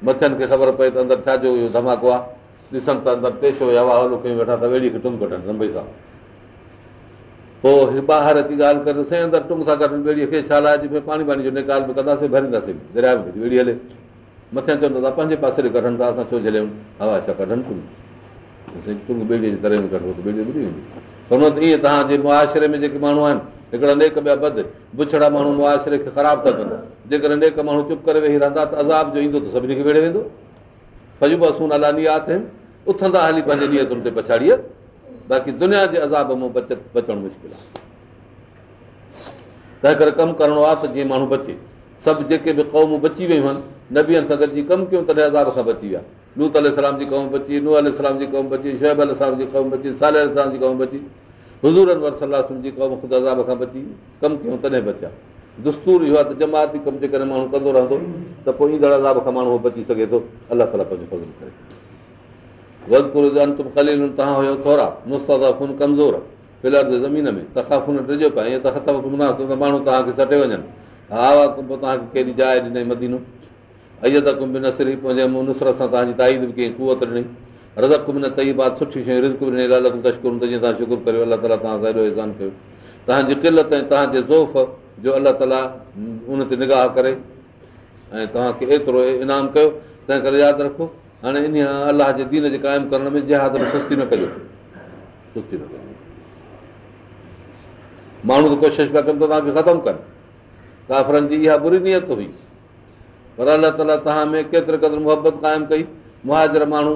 मथियनि खे ख़बर पए त अंदरि छा जो इहो धमाको आहे ॾिसनि त अंदरि पेशो हवा हलो वेठा त वेड़ी खे टुंग कढनि लंबई सां पोइ ॿाहिरि अची ॻाल्हि करे साईं अंदरि टुंग सां कढनि वेड़ीअ खे छा लाइ शाला पाणी वाणी जो निकाल बि कंदासीं भरींदासीं दरिया में वेड़ी हले पंहिंजे पासे ते कढनि था असां छो झलियूं हवा छा कढनि टुंग टुंग ॿेड़ीअ जे तरे में कढो त ॿेड़ी कढोड़ी वेंदी हुन त ईअं तव्हांजे मुआशिरे में जेके माण्हू आहिनि हिकिड़ा नेक ॿिया बद बुछड़ा माण्हू मुआशिरे खे ख़राब था कनि जेकॾहिं नेक माण्हू चुप करे वेही रहंदा त अज़ाब जो ईंदो त सभिनी खे वेड़े वेंदो अलानी उथंदा हली पंहिंजे नियतुनि ते पछाड़ीअ बाक़ी दुनिया जे अज़ाब मां बचणु मुश्किल आहे तंहिं करे कमु करिणो आहे त जीअं माण्हू बचे सभु जेके बि क़ौमूं बची वियूं आहिनि नबियनि सां गॾिजी कमु कयूं तॾहिं अज़ाब सां बची विया नूत अल जी क़ौम बची नूलाम जी क़ौम बची शइ जी क़ौम बची साल जी क़ौम बची अनवर सलाह सम्झी ख़ुदि अज़ाब खां बची कमु कयूं तॾहिं बचिया दुस्तूर इहो आहे त जमाती कमु जेकॾहिं माण्हू कंदो रहंदो त पोइ ईंदड़ अज़ाब खां माण्हू बची सघे थो अलाह पंहिंजो तव्हां थोरा त तव्हांखे सटे वञनि हा पोइ तव्हांखे कहिड़ी जाइ ॾिनई मदी तुंहिंजी पंहिंजे मुनुसर सां तव्हांजी ताईद बि कई कुवत ॾिनई रज़क में न तई बात सुठी शयूं रिज़ बि तव्हां शुकुर करियो अलाह ताला तव्हां सां एॾो कयो तव्हांजी किलत ऐं तव्हांजे ज़ोफ़ जो अलाह ताला उन ते निगाह करे ऐं तव्हांखे एतिरो इनाम कयो तंहिं करे यादि रखो हाणे इन अलाह जे दीन जे क़ाइमु करण में जिहाद में सुस्ती न कजो सुस्ती न कजो माण्हू त कोशिशि पिया कनि त तव्हांखे ख़तमु कनि काफ़रनि जी इहा बुरी नियत हुई पर अलाह ताला तव्हां में केतिरे क़दुरु मुहबत क़ाइमु कई मुहाजर माण्हू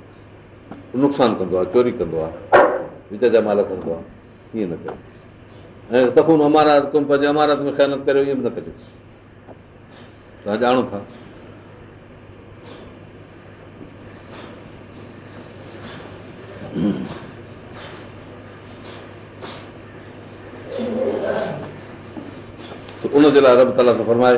नुक़सानु कंदो आहे चोरी कंदो आहे विच जा माल कंदो आहे ईअं न कयो ऐं अमारात कुम पंहिंजे अमारात में ख़ैनात करियो ईअं बि न कजो तव्हां ॼाणो था उनजे लाइ रब ताला सां फरमाए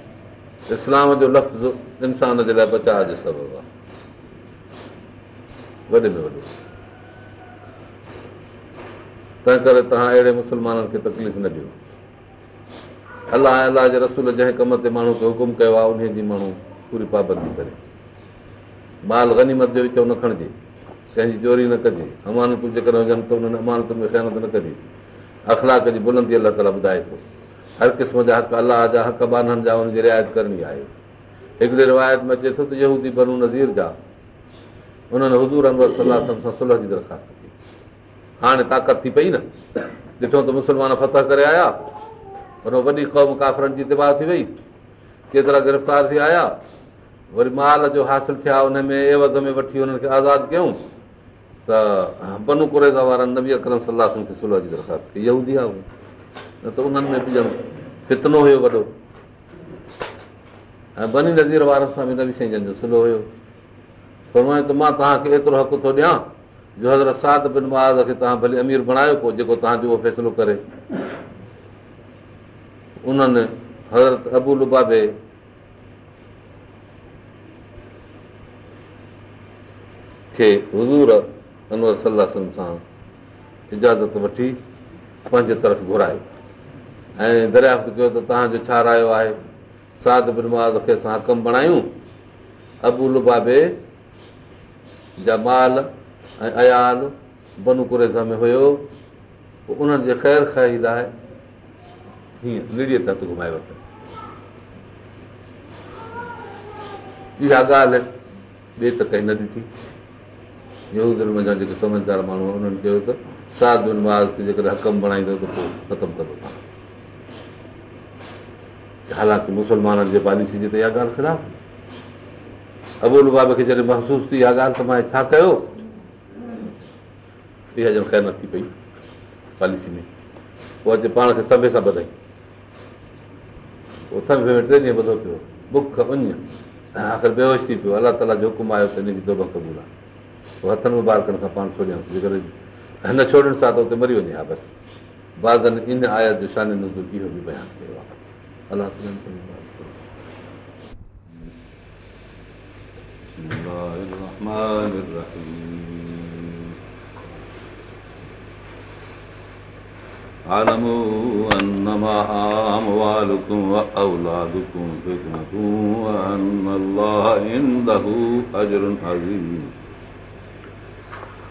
इस्लाम जो लफ़्ज़ इंसान जे लाइ बचाव जो सबबु आहे वॾे में वॾो तंहिं करे तव्हां अहिड़े मुस्लमाननि खे तकलीफ़ न ॾियो अलाह अल अलाह जे रसूल जंहिं कम ते माण्हू खे हुकुम कयो आहे उन जी माण्हू पूरी पाबंदी करे माल गनी मत जो विच न खणिजे कंहिंजी चोरी न कजे अमानतूं जेकॾहिं हुजनि त उन्हनि अमानतुनि में सहनत न कजे अखलाक जी बुलंदी अलाह ताला ॿुधाए थो हर क़िस्म जा हक़ अलाह जा हक़ बाननि जा हुननि जी रिआयत करणी आहे हिकिड़े रिवायत में अचे थो त इहे बनू नज़ीर जा हुननि जी दरख़्वास्त कई हाणे ताक़त थी पई न ॾिठो त मुस्लमान फतह करे आया हुन वॾी क़ौम काफ़रनि जी तिबा थी वई केतिरा गिरफ़्तार थी आया वरी माल जो हासिलु थिया हुन में एवज़ में वठी हुननि खे आज़ादु कयूं त बनू किरेगा वारनि नबी कर्मह जी दरख़्वास्त थी न त उन्हनि में बि ॼण फितनो हुयो वॾो ऐं बनी नज़ीर वारनि सां बि न सिलो हुयो त मां तव्हांखे एतिरो हक़ थो ॾियां जो हज़रत साद बिन महाज़ खे तव्हां भली अमीर बणायो पोइ जेको तव्हांजो उहो फ़ैसिलो करे उन्हनि हज़रत अबू लुबाबे खे हज़ूर अनवर सलाह सां इजाज़त वठी पंहिंजे तरफ़ घुरायो ऐं दरियाफ़्त कयो त तव्हांजो छा रायो आहे साध हक़म बणायूं अबुल बाबे जा माल ऐं अयाल में हुयो उन्हनि जे ख़ैर ख़ैद लाइ इहा ॻाल्हि ॿिए त साध खे जेकॾहिं हक़म बणाईंदो त ख़तमु कंदो हालांकि मुस्लमाननि जे पॉलिसी जी त इहा ॻाल्हि ख़िलाफ़ अबूल बाबे खे जॾहिं महसूसु थी इहा ॻाल्हि त मां छा कयो इहा ॼण ख़ैम थी पई पॉलिसी में पोइ अॼु पाण खे तबे सां ॿधाई में टे ॾींहं ॿधो पियो बुख उञ ऐं आख़िर बेहोश थी पियो अलाह ताला जो हुकुम आयो त हिनजी हिनखे क़बूल आहे हथनि मुबालकनि खां पाण छोड़ियां जेकर हिन छोड़ण सां त उते मरी वञे हा बसि बादन इन जो शानी नज़ूर इहो बि बयानु कयो आहे الاعتصام بسم الله الرحمن الرحيم اعلموا انما اموالكم واولادكم فتنه وان الله عنده اجر عظيم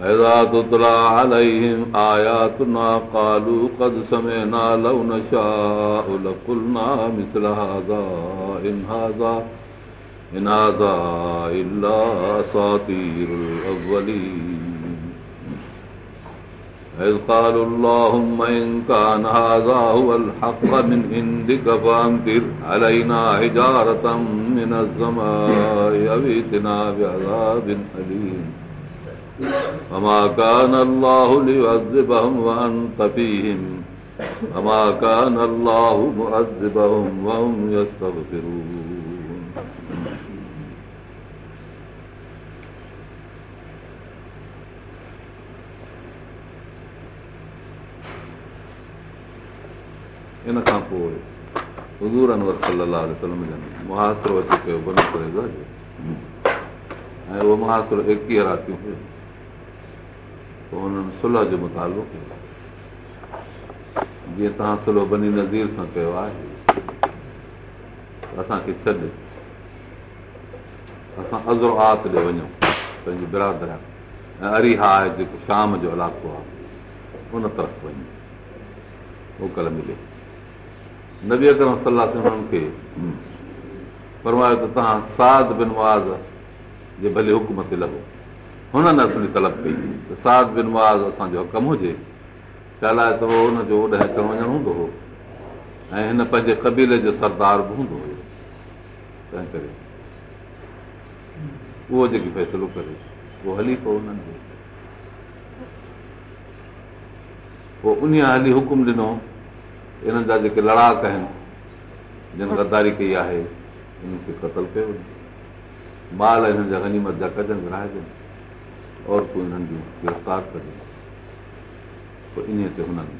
فَإِذَا تُتْلَى عَلَيْهِمْ آيَاتُنَا قَالُوا قَدْ سَمِعْنَا وَقُلْنَا آمَنَّا بِهَا قَالُوا رَبَّنَا آمَنَّا فَاغْفِرْ لَنَا ذُنُوبَنَا وَقِنَا عَذَابَ النَّارِ قَالَ انْظُرُوا مَاذَا أُحْضِرَ لَكُمْ مِنْ رَبِّكُمْ إِنَّ هَذَا هُوَ الْحَقُّ فَمَنْ شَاءَ فَلْيُؤْمِنْ وَمَنْ شَاءَ فَلْيَكْفُرْ إِنَّا इन खां पोइ मिलंदो अची पियो ऐं उहो राती पोइ हुननि सुलह जो मुतालबो कयो जीअं तव्हां सुलह बनी नज़ीर सां कयो आहे असांखे छॾ असां अज़रो आत ॾे वञूं पंहिंजी बिरादर ऐं अरिहा आहे जेको शाम जो इलाइक़ो आहे उन तरफ़ वञूं उहो कल्ह मिले नबी अकर सलाह सां हुननि खे फरमायो त तव्हां साद बिनवाज़ जे भले हुकुम ते लॻो हुननि असुली तलब कई हुई साद बिनवा असांजो कमु हुजे चाला त उहो हुनजो अचणु वञणु हूंदो हो ऐं हिन पंहिंजे कबीले जो सरदार बि हूंदो हुयो तंहिं करे उहो जेको फ़ैसिलो करे उहो हली पियो हुननि जो पोइ उन हली हुकुम ॾिनो इन्हनि जा जेके लड़ाक आहिनि जिन रदारी कई आहे हिननि खे क़तल कयो वञे माल हिननि जा गनीमत जा कजनि विराइजनि औरतूं हिननि जूं गिरफ़्तार पोइ पोइ इन ते हुननि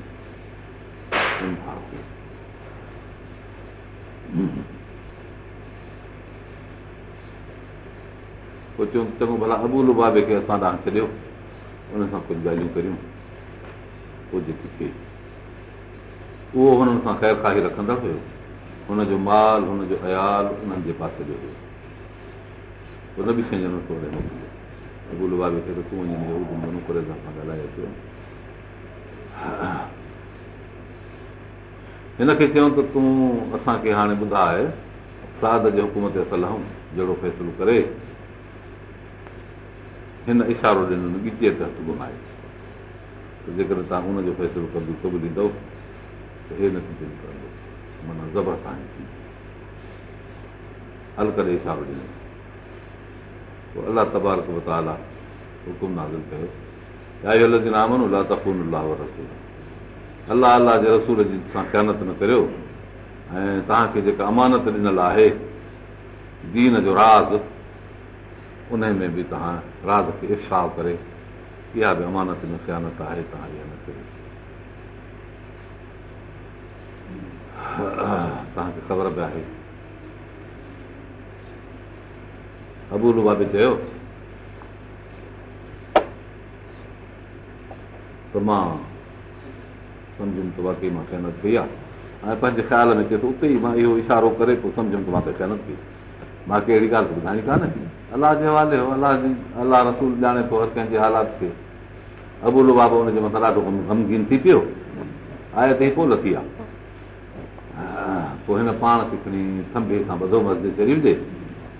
चङो भला करबूल बाबे खे असां तां छॾियो उन सां कुझु ॻाल्हियूं करियूं पोइ जेकी थिए उहो हुननि सां ख़ैर ई रखंदा हुयो हुनजो माल हुनजो अयाल उन्हनि जे पासे जो हुयो उन बि थो जो थोरो हिन खे चयूं त तूं असांखे हाणे ॿुधाए साद जे हुकुम ते हुकूमत जहिड़ो फ़ैसिलो करे हिन इशारो ॾिनो ॿिचे ते हथु घुमाए त जेकर तव्हां हुनजो हुन जो फ़ैसिलो कजो ॾींदो ताईं हल करे इशारो ॾिनो पोइ अलाह तबारक हुकुम तबाल कयो अला तफ़ून अलाह रसूल अलाह अलाह जे रसूल जी सां ख़्यानत न करियो ऐं तव्हांखे जेका अमानत ॾिनल आहे दीन जो राज़ उन में बि तव्हां राज़ खे इर्षा करे इहा बि अमानत में आहे तव्हां इहा न कयो तव्हांखे ख़बर बि आहे अबूल बाबे चयो त मां सम्झुमि त मां तहनत कई आहे ऐं पंहिंजे ख़्याल में चए थो उते ई मां इहो इशारो करे पोइ सम्झुमि त मां त सहनत कई मां कड़ी ॻाल्हि त कान थी अलाह जे हवाले हो अलाह जी अलाह रसूल ॼाणे थो हर कंहिंजे हालात खे अबूल बाबा हुनजे मथां ॾाढो गमगीन थी पियो आहे त कोन लथी आहे पोइ हिन पाण खे खणी थंभे खां ॿधो विझे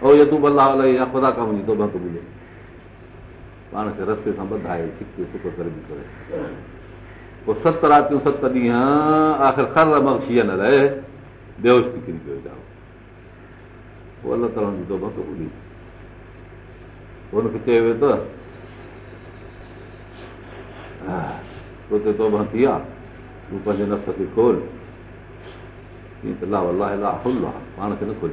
अलुदा अल जी तोबक ॿुधी चयो वियो तोते तोब थी आहे तूं पंहिंजे नफ़्स खे खोला पाण खे न खोज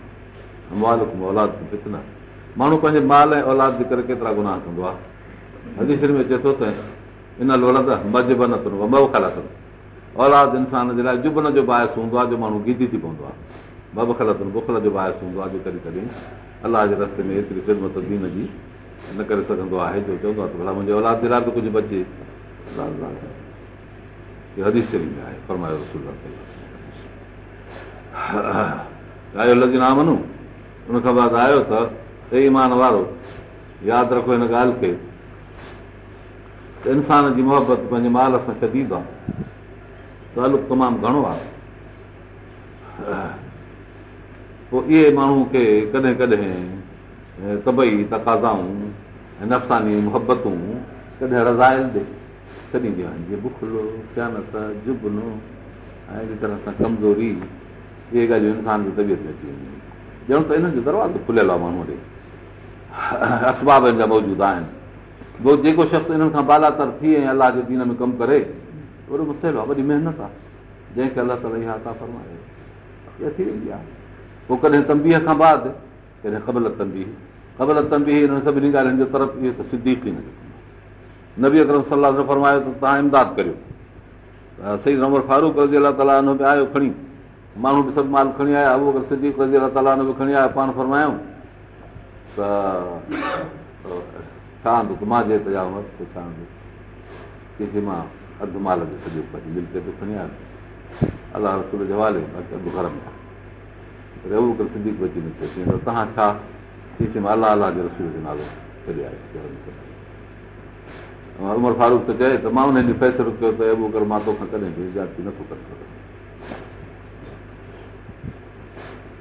माण्हू पंहिंजे माल औलाद जे करे केतिरा गुनाह कंदो आहे में चए थो त औलाद इंसान बाहिस हूंदो आहे जो माण्हू गीदी थी पवंदो आहे अथनि बुखल जो बाहिस हूंदो आहे अलाह जे रस्ते में दीन जी कुझु बचेशरी हुन खां बाद आयो त ईमान वारो यादि रखो हिन ॻाल्हि खे त इंसान जी मुहबत पंहिंजे माल सां छॾी आहे तालुक तमामु घणो आहे पोइ इहे माण्हू खे कॾहिं कॾहिं तबे तक़ाज़ाऊं ऐं नक्सानी मुहबतूं कॾहिं रज़ाइल ॾे छॾींदियूं आहिनि जीअं बुखलो सियानत जुबनो ऐं अहिड़ी तरह सां कमज़ोरी इहे ॻाल्हियूं इंसान जी तबियत में अची वेंदियूं ॼण त हिन जो दरवाज़ो खुलियल आहे माण्हू ॾे असबाबनि जा मौजूदु आहिनि ॿियो जेको शख़्स इन्हनि खां बालातर थी ऐं अलाह जे दीन में कमु करे वॾो मसइल आहे वॾी महिनत आहे जंहिंखे अलाह ताला इहा फरमाए इहा थी वेंदी आहे पोइ कॾहिं तंबीअ खां बाद कॾहिं ख़बर तंबी ख़बर तंबी हिननि सभिनी ॻाल्हियुनि जो तरफ़ इहो त सिधी थी वञे नबी अकरम सलाह फरमायो त तव्हां इमदाद करियो सही नंबर फारूक अलाह ताला हुन में आयो खणी माण्हू बि सभु माल खणी आया उहो अगरि सिधी सिफ़ा ताला न बि खणी आया पाण फरमायूं त छा हंदो त मां जे पजा मस्तु की सी मां अधु माल जो सॼो दिलि ते बि खणी आयसि अलाह रसूल जवाले अधु घर में करे अबू निकिते निकितो तव्हां छा मां अलाह अलाह जे रसूल जो नालो छॾे आयो उमिरि फारूक त चए त मां हुनजी फ़ैसिलो कयो त मां तोखां कॾहिं बि नथो करे सघां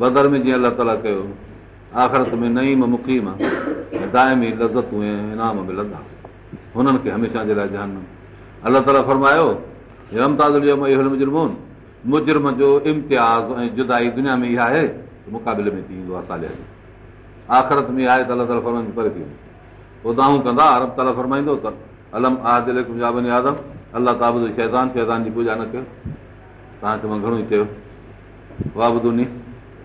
बदर में जीअं अलाह ताला कयो आख़िरत में नईम मुखीमी लज़तूं ऐं हुननि खे हमेशह जे लाइ ध्यानु ॾिनो अल्ला ताला फ़रमायोम ताज़मु मुजुर्म जो इम्तिहान ऐं जुदा दुनिया में इहा आहे मुक़ाबिले में थींदो आहे साले में आख़िरत में आहे त अल्ला ताला फरमाईंदो परे थी वेंदो पोइ दाहूं कंदा अरम ताला फ़रमाईंदो त अलम आदम अला ताबान शैदान जी पूजा न कयो तव्हां मां घणो ई चयो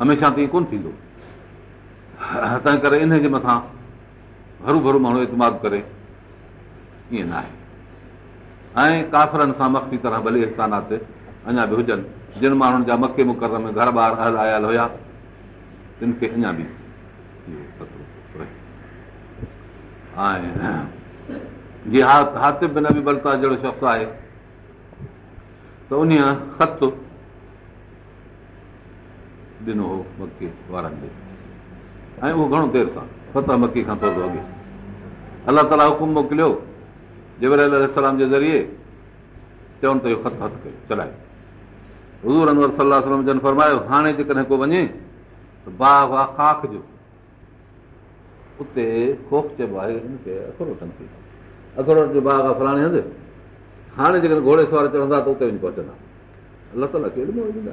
हमेशह त कोन थींदो तंहिं करे इन जे मथां हरु भरू माण्हू इतमाद करे ईअं न आहे ऐं काफ़रनि सां मक्षी तरह भले स्थानात अञा बि हुजनि जिन माण्हुनि जा मके मुकर में घर ॿार हल आयल हुया तिन खे अञा बि हातिब बि न बि बलता जहिड़ो शख्स आहे त उन ख़त ॾिनो हो मकी वारनि ॾे ऐं उहो घणो देरि सां फतह मकी खां थोरो अॻे अलाह हुकुम मोकिलियो जे महिल जे ज़रिए चवनि त इहो फरमायो हाणे जेकॾहिं को वञे त बाह वाह खाख जो उते वटि चइबो आहे फलाणे हंधि हाणे जेकॾहिं घोड़े सवार चढ़ंदा त उते अलाह ताला केॾी मोकिलियो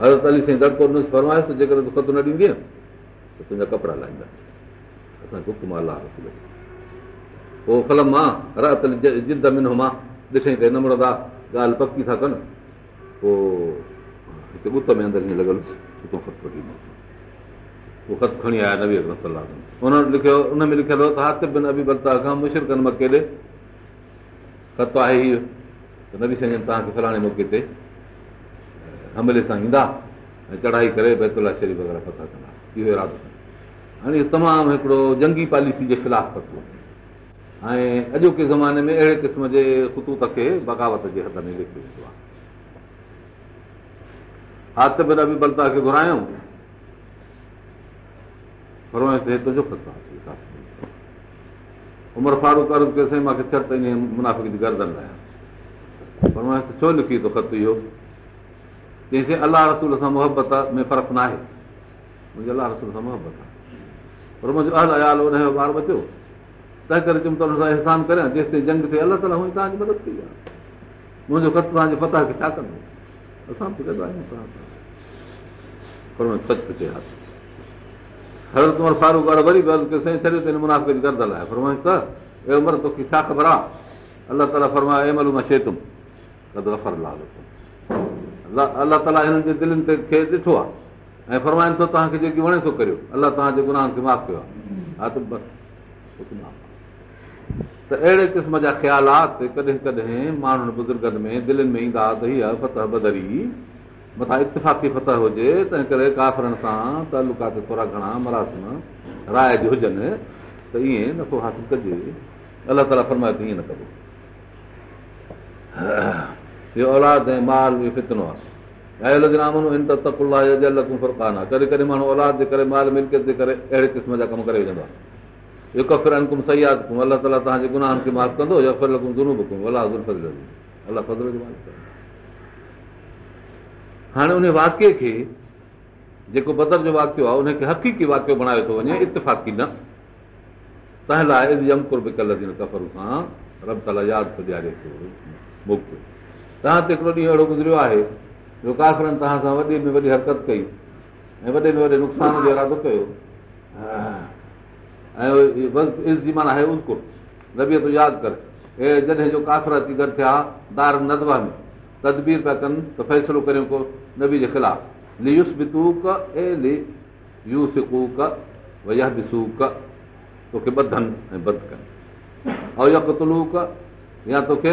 हज़रत अली साईं दड़को ॾिस फरमाएसि त तूं ख़त न ॾींदीअ त तुंहिंजा कपिड़ा असांखे हुकुम अलाह माल पोइ मां जिद मिनो मां ॾिठईं तकी था कनि पोइ ख़त खणी आयो सलाह लिखियो लिखियलु हुओ हाकिफा खत आहे इहो न साईं तव्हांखे फलाणे मौके ते हमले सां ईंदा ऐं चढ़ाई करे जंगी पॉलिसी जे ख़िलाफ़ु ऐं अॼोके ज़माने में अहिड़े क़िस्म जे बग़ावत जे हथ में हा त भेरा बि बलता खे घुरायूं उमिरि फारूक कयो छो लिखी थो ख़तु इहो कंहिंखे अलाह रसूल सां मुहबत में फ़र्क़ु न आहे मुंहिंजे अलाह रसूल सां मुहबत आहे पर मुंहिंजो जो ॿारु बचियो तंहिं करे सां अहसान करियां जेसिताईं जंग ते अलाह तव्हांजी मदद कई आहे मुंहिंजो तव्हांजे पता खे छा कंदो आहियां तोखे छा ख़बर आहे अलाह लाल छेतुमाल अलाह ताला थो करियो अलाह कयो त अहिड़े क़िस्म जा कॾहिं माण्हुनि बुज़ुर्गनि में ईंदा इतफ़ाक़ी फतह हुजे तंहिं करे काफ़रनि सां थोरा हुजनि त ईअं नफ़ो हासिलु कजे अलाह न कर खे जेको बदर जो वाक्य आहे तव्हां त हिकिड़ो ॾींहुं अहिड़ो गुज़रियो आहे जो काखरनि जो तदबीर पिया कनि त फैसलो करियो तोखे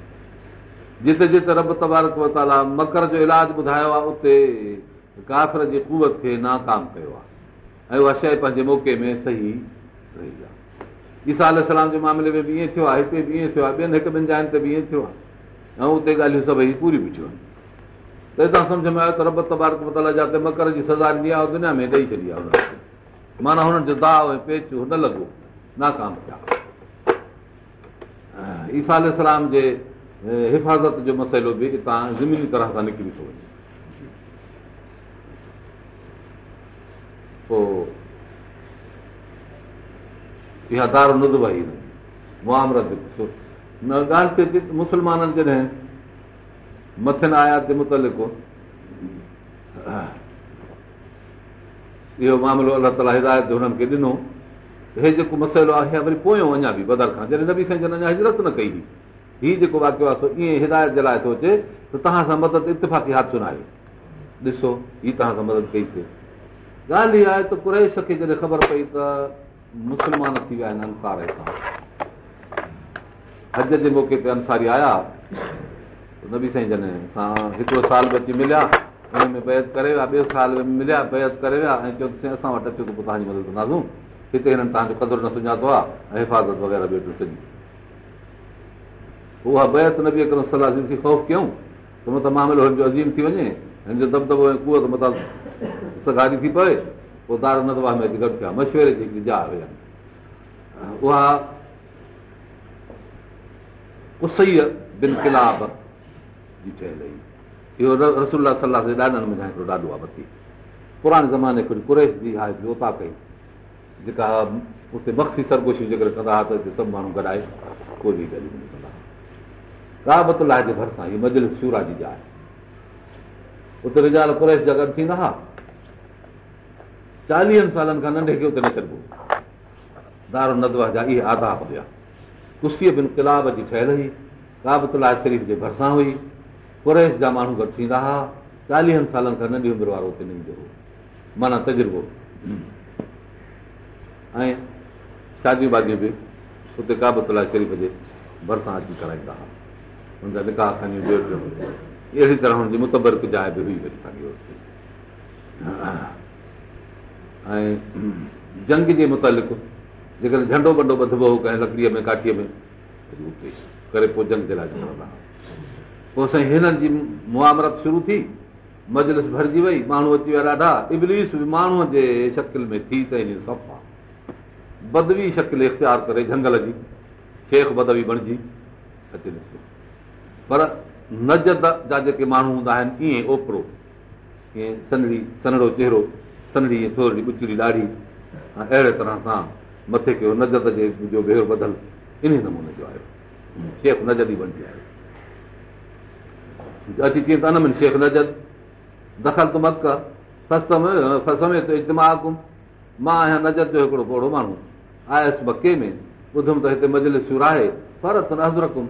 जिते जिते रब तबारक वताला मकर जो इलाज ॿुधायो आहे उते काफ़िर जी कुवत खे नाकाम कयो आहे ऐं उहा शइ पंहिंजे मौके में सही रही आहे ईसा अलाम जे मामले में बि ईअं थियो आहे हिते बि ईअं थियो आहे ॿियनि हिकु ॿिनि जाइनि ते बि ईअं थियो आहे ऐं उते ॻाल्हियूं सभई पूरी पुछियूं आहिनि त हितां सम्झ में आयो त रब तबारक वताला जिते मकर जी सज़ा ॾींदी आहे दुनिया में ॾेई छॾी आहे माना हुननि जो दाव ऐं पेच न लॻो नाकाम थिया ईसा सलाम जे हिफ़ाज़त जो मसइलो ज़मीनी तरह सां निकिरी थो वञे मुस्लमाननि जॾहिं मथे इहो मामिलो अलाह ताला हिदायत हे जेको मसइलो आहे वरी पोयूं अञा बि बदर खां जॾहिं नबी साईं जन अञा हिजरत न कई हुई हीउ जेको वाकियो आहे ईअं हिदायत जे लाइ थो अचे त तव्हां सां मदद इतफ़ाक़ी हादसो न आहे ॾिसो ही तव्हां सां मदद कईसीं ॻाल्हि इहा आहे त कुरेश खे जॾहिं ख़बर पई त मुस्लमान थी विया आहिनि अंसार हज जे मौके ते अंसारी आया नबी साईं जॾहिं हिकिड़ो साल बि अची मिलिया हुन में बैत करे विया ॿियो साल में मिलिया बैत करे विया ऐं चयो असां वटि अचो त पोइ तव्हांजी मदद कंदासीं हिते हिननि तव्हांजो कदुरु न सुञातो आहे ऐं हिफ़ाज़त वग़ैरह बि सॼी उहा बेहत नबी अकरम सलाह ख़ौफ़ कयूं त मतिलबु मामिलो हिन जो अज़ीम थी वञे हिन जो दबदबो सगारी थी पए पोइ हिकिड़ी जा हुया उहा रसोल सलाह ॾाॾो आहे मथी पुराणे ज़माने कुझु कुरेशा कई जेका उते मख़ी सरगोशियूं जेकर कंदा हुआ त सभु माण्हू गॾाए कोई बि ग़लती लाइ जे भरिसां इहो मजल शूरा जी जाइ उते रिजाल कुरेश जा गॾु थींदा हुआ चालीहनि सालनि खां नंढे खे उते न छॾिबो दारो नदवा जा इहे आदाब हुया आदासीअ बि जी ठहियल हुई राबत लाइ शरीफ़ जे भरिसां हुई कुरेश जा माण्हू गॾु थींदा हुआ चालीहनि सालनि खां नंढी उमिरि वारो उते न ईंदो हो माना तजुर्बो ऐं शादियूं बाज़ियूं बि उते काबतुल शरीफ़ जे भरिसां अची कराईंदा हुआ जंग जे मुतालिक़ जेकॾहिं झंडो वंडो हो कंहिं लकड़ीअ में काठीअ में मुआमरत शुरू थी मजलिस भरिजी वई माण्हू अची विया ॾाढा बि माण्हूअ जे शकिल में थी त हिन सफ़ा बदवी शकिल इख़्तियार करे जंगल जी शेख बदवी बणिजी पर नजद जा जेके माण्हू हूंदा आहिनि ईअं ओपिरो ईअं सनड़ी सनड़ो चहिरो सनड़ी थोरी ॾाढी अहिड़े तरह सां मथे कयो नजद जे जो भेर बधल इन नमूने जो आयो शेख नजद ई बणजी आयो अची चई त शेख नजद दख़ल त फसमे त इजमाह कुम मां आहियां नजद जो हिकिड़ो बोड़ो माण्हू आयसि बके में ॿुधुमि त हिते मजलसूर आहे न हज़रकुमि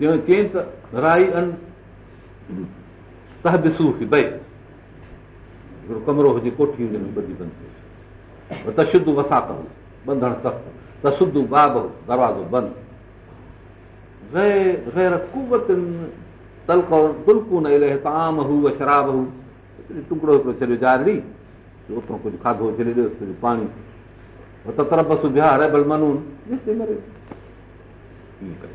चयो चई त राई अन तहबिसू की भई हिकिड़ो कमिरो हुजे कोठी हुजे ॿधी बंदि थी वियो त शुद्ध वसात हो बंधण सख़्तु त शुद्ध बाब हो दरवाज़ो बंदि ताम हू शराब हू टुकड़ो हिकिड़ो छॾियो जारी ओतिरो कुझु खाधो छॾे ॾियो पाणी मनून ईअं करे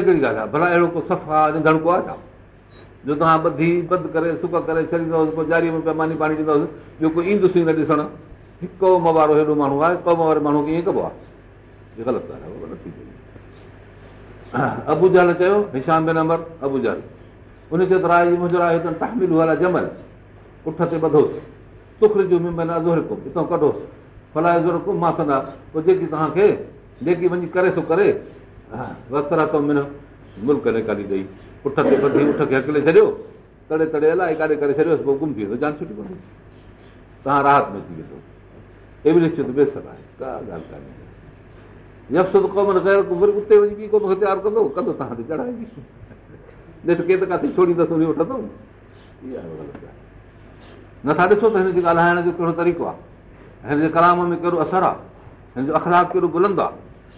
भला अहिड़ो को सफ़ा निको आहे छा जो तव्हां ॿधी बंदि करे सुक करे छॾींदोसि पोइ ॼालीअ में पैमानी पाणी ॾींदोसि ॿियो कोई ईंदुसि ई न ॾिसणु हिकु म वारो हेॾो माण्हू आहे ॿ वारे माण्हू खे ईअं कबो आहे ग़लति ॿधोसि सुख जो कढोसि फलाए सदा पोइ जेकी तव्हांखे जेकी वञी करे सो करे मुल्क काॾे ॾेई वठी अकिले छॾियो काॾे पवंदी तव्हां राहत में नथा ॾिसो त हिनजे ॻाल्हाइण जो कहिड़ो तरीक़ो आहे हिन जे कलाम में कहिड़ो असरु आहे हिनजो अख़लाक कहिड़ो आहे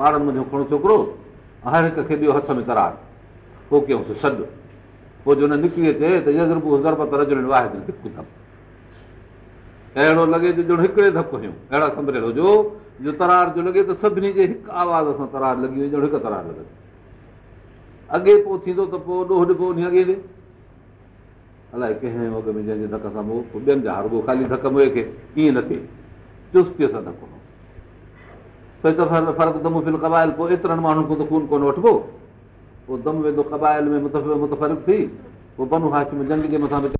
ॿारनि मुंहिंजो खुण छोकिरो हर हिक खे ॾियो हथ में करार पोइ कयूं सॾु पोइ जो हुन निकिरी अचे त हिकु धक अहिड़ो लॻे जो ॼण हिकिड़े धक हुयूं अहिड़ा संभरियल हुजो जो तरार जो लॻे त सभिनी जे हिकु आवाज़ सां तरार लॻी वई ॼण हिकु तरार लॻे अॻे पोइ थींदो त पोइ ॾोह ॾिबो उन अॻे ॾे अलाए कंहिं में जंहिंजे धक सां ॿियनि जा ख़ाली धक खे कीअं न थिए चुस्तीअ सां धक पोइ एतिरनि माण्हुनि खां दुकून कोन वठिबो पोइ दम वेंदो بنو में जंग जे मथां